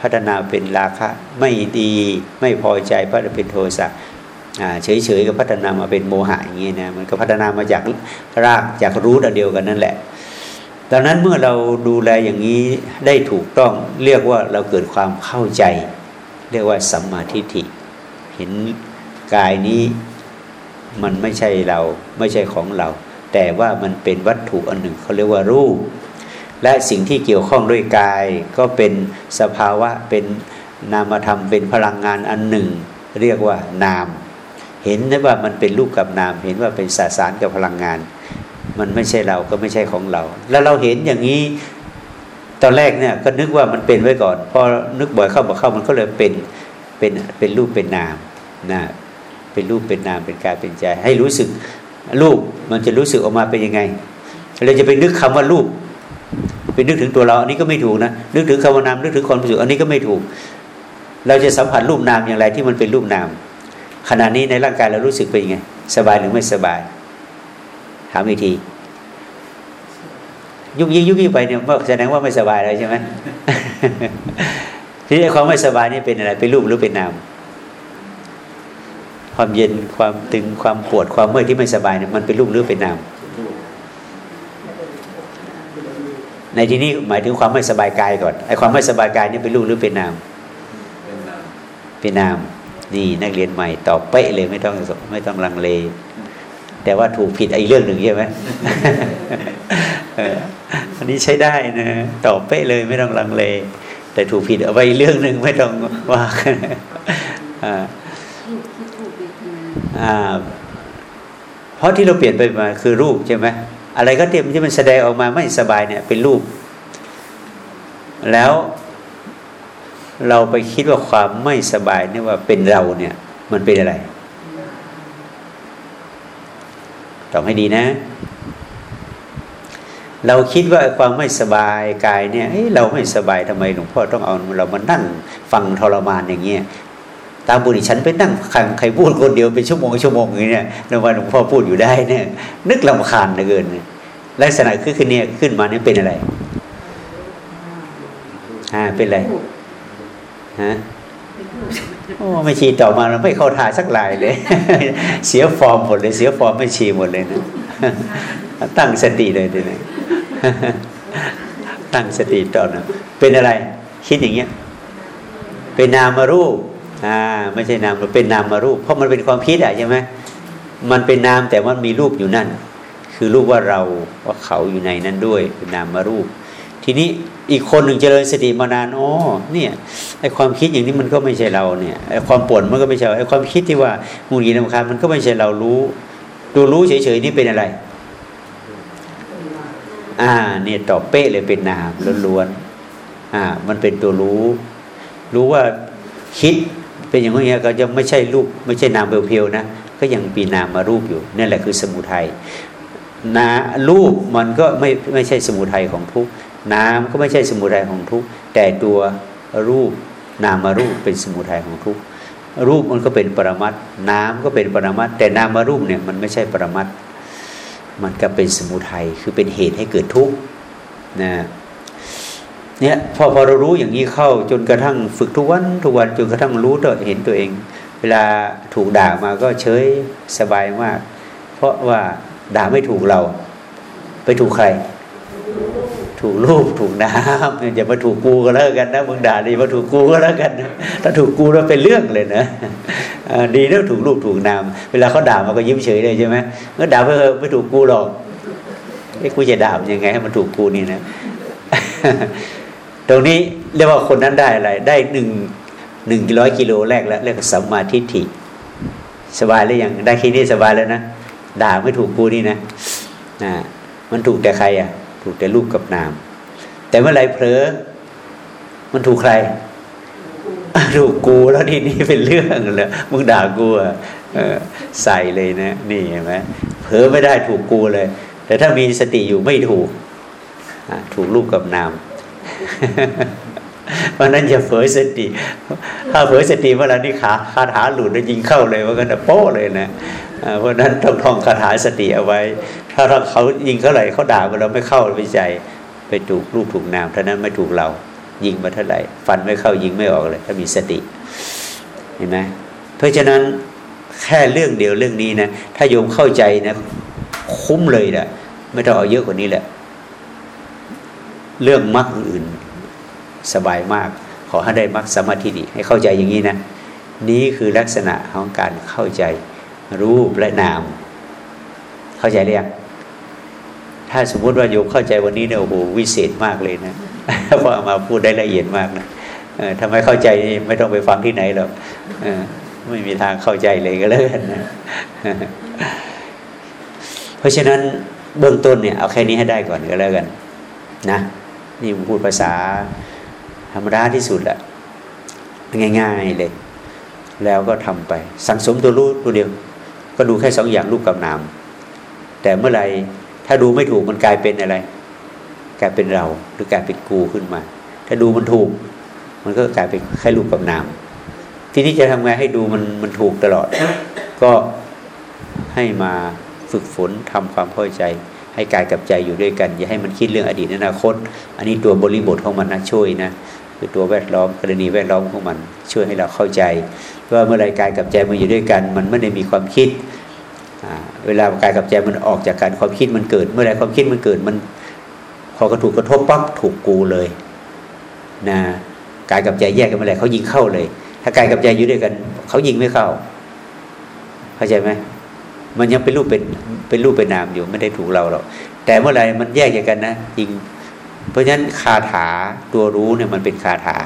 พัฒนาเป็นราคะไม่ดีไม่พอใจพัฒนาเป็นโทสะเฉยๆก็พัฒนามาเป็นโมหะอย่างนี้นะมันก็พัฒนามาจากรากจากรูทอันเดียวกันนั่นแหละ ดังนั้นเมื่อเราดูแลอย่างนี้ได้ถูกต้องเรียกว่าเราเกิดความเข้าใจ เรียกว่าสัมมาทิฏฐิ เห็นกายนี้มันไม่ใช่เราไม่ใช่ของเรา แต่ว่ามันเป็นวัตถุอันหนึ่งเขาเรียกว่ารูป และสิ่งที่เกี่ยวข้องด้วยกาย ก็เป็นสภาวะเป็นนามธรรมเป็นพลังงานอันหนึ่ง เรียกว่านาม เห็นนะว่ามันเป็นรูปกับนาม เห็นว่าเป็นสสารกับพลังงาน มันไม่ใช่เราก็ไม่ใช่ของเรา แล้วเราเห็นอย่างนี้ตอนแรกเนี่ยก็นึกว่ามันเป็นไว้ก่อนพอนึกบ่อยเข้าบ่อยเข้ามันก็เลยเป็นเป็นเป็นรูปเป็นนามนะเป็นรูปเป็นนามเป็นกายเป็นใจ ให้รู้สึกรูปมันจะรู้สึกออกมาเป็นยังไงเราจะไปนึกคำว่ารูป ไปนึกถึงตัวเรา อันนี้ก็ไม่ถูกนะนึกถึงคำนามนึกถึงความรู้สึกอันนี้ก็ไม่ถูก เราจะสัมผัสรูปนามอย่างไรที่มันเป็นรูปนาม ขณะนี้ในร่างกายเรารู้สึกเป็นยังไง สบายหรือไม่สบายถามอีกทียุกยิกยุกยิกไปเนี่ยแสดงว่าไม่สบายเลยใช่ไหมทีนี้ความไม่สบายนี่เป็นอะไรเป็นรูปหรือเป็นนามความเย็นความตึงความปวดความเมื่อยที่ไม่สบายเนี่ยมันเป็นรูปหรือเป็นนาม ในที่นี้หมายถึงความไม่สบายกายก่อนไอ้ความไม่สบายกายนี่เป็นรูปหรือเป็นนาม เป็นนามเป็นนามนี่นักเรียนใหม่ตอบเป๊ะเลยไม่ต้องไม่ต้องลังเล แต่ว่าถูกผิดอีกเรื่องหนึ่งใช่ไหมเอออันนี้ใช้ได้นะตอบเป๊ะเลยไม่ต้องลังเล แต่ถูกผิดเอาไว้อีกเรื่องหนึ่งไม่ต้องว่ากันอ่ารูปคิดรูปเวทนาอ่าเพราะที่เราเปลี่ยนไปมาคือรูปใช่ไหม อะไรก็เต็มที่มันแสดงออกมาไม่สบายเนี่ย เป็นรูป แล้วเราไปคิดว่าความไม่สบายเนี่ยว่าเป็นเราเนี่ย มันเป็นอะไรตอบให้ดีนะ เราคิดว่าความไม่สบายกายเนี่ยเอ้ยเราไม่สบายทำไมหลวงพ่อต้องเอาเรามานั่งฟังทรมานอย่างเงี้ย ตามบุญฉันไปนั่งขังใครพูดคนเดียวเป็นชั่วโมงชั่วโมงอย่างเงี้ยในวันหลวงพ่อพูดอยู่ได้เนี่ย นึกลำคาญเหลือเกินลักษณะคือขึ้นเนี่ยขึ้นมาเนี่ยเป็นอะไรอ่าเป็นอะไรฮะโอ้ไม่ชีต่อมาเราไม่เข้าทาสักลายเลย เสียฟอร์มหมดเลย เสียฟอร์มไม่ชีหมดเลยนะตั้งสติเลยทีนี้ตั้งสติต่อนะเป็นอะไร คิดอย่างเงี้ย เป็นนามรูป อ่าไม่ใช่นามมันเป็นนามารูป เพราะมันเป็นความคิดอะใช่ไหมมันเป็นนามแต่มันมีรูปอยู่นั่น คือรูปว่าเราว่าเขาอยู่ในนั้นด้วยเป็นนามารูป ทีนี้อีกคนหนึ่งเจริญสติมานานอ๋อเนี่ยไอความคิดอย่างนี้มันก็ไม่ใช่เราเนี่ยไอความปวดมันก็ไม่ใช่เราไอความคิดที่ว่าหงุดหงิรำคาญมันก็ไม่ใช่เรารู้ดูรู้เฉยๆนี่เป็นอะไร อ่าเนี่ยตอบเป๊ะเลยเป็นนามล้วนๆอ่า มันเป็นตัวรู้ รู้ว่าคิด เป็นอย่างนี้ก็จะไม่ใช่รูปไม่ใช่นามเพียวๆนะก็ยังปีนามมารูปอยู่นั่นแหละคือสมุทัยนารูปมันก็ไม่ไม่ใช่สมุทัยของทุกน้ำก็ไม่ใช่สมุทัยของทุกแต่ตัวรูปนามารูปเป็นสมุทัยของทุกรูปมันก็เป็นปรมัตน้ำก็เป็นปรมัตแต่นามารูปเนี่ยมันไม่ใช่ปรมัตถ์มันก็เป็นสมุทัยคือเป็นเหตุให้เกิดทุกข์นะ เนี่ยพอพอเรารู้อย่างนี้เข้าจนกระทั่งฝึกทุกวันทุกวันจนกระทั่งรู้ตัวเห็นตัวเอง เวลาถูกด่ามาก็เฉยสบายมาก เพราะว่าด่าไม่ถูกเรา ไปถูกใคร ถูกรูปถูกน้ำอย่ามาถูกกูก็แล้วกันนะมึงด่าดีมาถูกกูก็แล้วกันถ้าถูกกูแล้วเป็นเรื่องเลยนะอ่าดีแล้วถูกรูปถูกนามเวลาเขาด่ามาก็ยิ้มเฉยเลยใช่ไหมก็ด่าเพื่อไม่ถูกกูหรอกไอ้กูจะด่ายังไงให้มันถูกกูนี่นะ ตรงนี้เรียกว่าคนนั้นได้อะไร ได้หนึ่งหนึ่งร้อยกิโลแรกแล้วเรียกว่าสัมมาทิฏฐิสบายแล้วยังได้แค่นี้สบายแล้วนะด่าไม่ถูกกูนี่นะนะมันถูกแต่ใครอะ ถูกแต่รูปกับนาม แต่เมื่อไรเผลอมันถูกใครถูกกูแล้วนี่นี่เป็นเรื่องเลยมึงด่ากูอะใส่เลยนะนี่เห็นไหมเผลอไม่ได้ถูกกูเลย แต่ถ้ามีสติอยู่ไม่ถูกอะถูกรูปกับนาม เพราะนั้นอย่าเผยสติ ถ้าเผยสติเมื่อไรนี่ขาคาถาหลุดแล้วยิงเข้าเลยว่ากันนะโป้เลยนะเพราะฉะนั้นต้องท่องคาถาสติเอาไว้ ถ้าเราเขายิงเท่าไหร่เขาด่าเราไม่เข้าไปใจไปถูกรูปถูกนามเท่านั้นไม่ถูกเรา ยิงมาเท่าไหร่ฟันไม่เข้ายิงไม่ออกเลย ถ้ามีสติเห็นไหมเพราะฉะนั้นแค่เรื่องเดียวเรื่องนี้นะถ้าโยมเข้าใจนะ คุ้มเลยนะไม่ต้องเอาเยอะกว่านี้แหละ เรื่องมรรคอื่นสบายมาก ขอให้ได้มรรคสมาธิดีให้เข้าใจอย่างนี้นะนี้คือลักษณะของการเข้าใจรูปและนาม เข้าใจหรือยังถ้าสมมุติว่าโยมเข้าใจวันนี้เนี่ยโอ้โหวิเศษมากเลยนะเพราะเอมาพูดได้ละเอียดมากนะเออถ้าไมเข้าใจไม่ต้องไปฟังที่ไหนหรอกไม่มีทางเข้าใจเลยก็เลยกันนะเพราะฉะนั้นเบื้องต้นเนี่ยเอาแค่นี้ให้ได้ก่อนก็แล้วกัน นะ นี่ผมพูดภาษาธรรมดาที่สุดแหละง่าย ๆเลย แล้วก็ทำไป สังสมตัวรู้ตัวเดียว ก็ดูแค่สองอย่างรูปกับนาม แต่เมื่อไหรถ้าดูไม่ถูกมันกลายเป็นอะไร กลายเป็นเราหรือกลายเป็นกูขึ้นมา ถ้าดูมันถูก มันก็กลายเป็นแค่รูปกับนาม ทีนี้จะทำไงให้ดูมันมันถูกตลอด ก็ให้มาฝึกฝนทำความเข้าใจ ให้กายกับใจอยู่ด้วยกัน อย่าให้มันคิดเรื่องอดีตอนาคต อันนี้ตัวบริบทของมันนะช่วยนะคือตัวแวดล้อมกรณีแวดล้อมของมันช่วยให้เราเข้าใจ ว่าเมื่อไรกายกับใจมาอยู่ด้วยกัน มันไม่ได้มีความคิดเวลากายกับใจมันออกจากการความคิดมันเกิด เมื่อไรความคิดมันเกิดมันพอกระถูกกระทบปั๊บถูกกูเลยนะกายกับใจแยกกันเมื่อไรเขายิงเข้าเลย ถ้ากายกับใจอยู่ด้วยกันเขายิงไม่เข้า เข้าใจไหม มันยังเป็นรูปเป็นเป็นรูปเป็นนามอยู่ไม่ได้ถูกเราหรอกแต่เมื่อไรมันแยกจากกันนะยิง เพราะฉะนั้นคาถาตัวรู้เนี่ยมันเป็นคาถา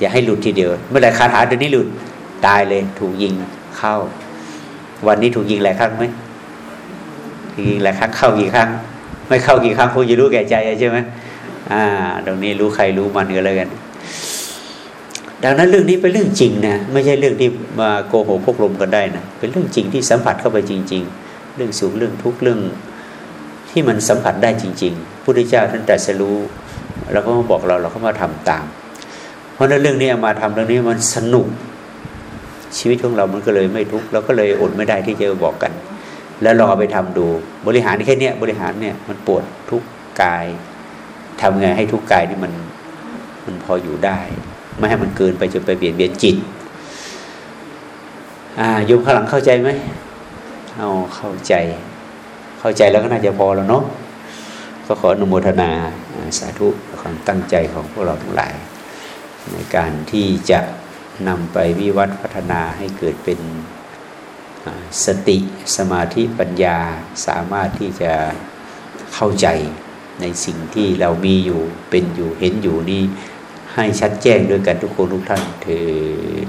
อย่าให้หลุดทีเดียว เมื่อไรคาถาตัวนี้หลุดตายเลย ถูกยิงเข้า วันนี้ถูกยิงหลายครั้งไหมถูกยิงหลายครั้งเข้ากี่ครั้ง ไม่เข้ากี่ครั้งคงจะรู้แก่ใจใช่ไหมอ่า ตรงนี้รู้ใครรู้มันก็แล้วกัน ดังนั้นเรื่องนี้เป็นเรื่องจริงนะไม่ใช่เรื่องที่มาโกหกพกลมกันได้นะเป็นเรื่องจริงที่สัมผัสเข้าไปจริง ๆ เรื่องสูงเรื่องทุกข์เรื่องที่มันสัมผัสได้จริงๆพุทธเจ้าท่านตรัสรู้แล้วก็มาบอกเราเราก็มาทำตาม เพราะนั้นเรื่องนี้เอามาทำเรื่องนี้มันสนุกชีวิตของเรามันก็เลยไม่ทุกข์เราก็เลยอดไม่ได้ที่จะบอกกัน แล้วลองเอาไปทำดู บริหารแค่เนี้ยบริหารเนี่ยมันปวดทุกกายทำไงให้ทุกกายนี่มันมันพออยู่ได้ ไม่ให้มันเกินไปจนไปเบียดเบียนจิตอ่ายมข้างหลังเข้าใจไหมเอาเข้าใจ เข้าใจแล้วก็น่าจะพอแล้วเนาะก็ขออนุโมทนาสาธุความตั้งใจของพวกเราทั้งหลาย ในการที่จะนำไปวิวัฒน์พัฒนาให้เกิดเป็นสติสมาธิปัญญาสามารถที่จะเข้าใจในสิ่งที่เรามีอยู่เป็นอยู่เห็นอยู่นี่ ให้ชัดแจ้งด้วยกันทุกคนทุกท่านเถิด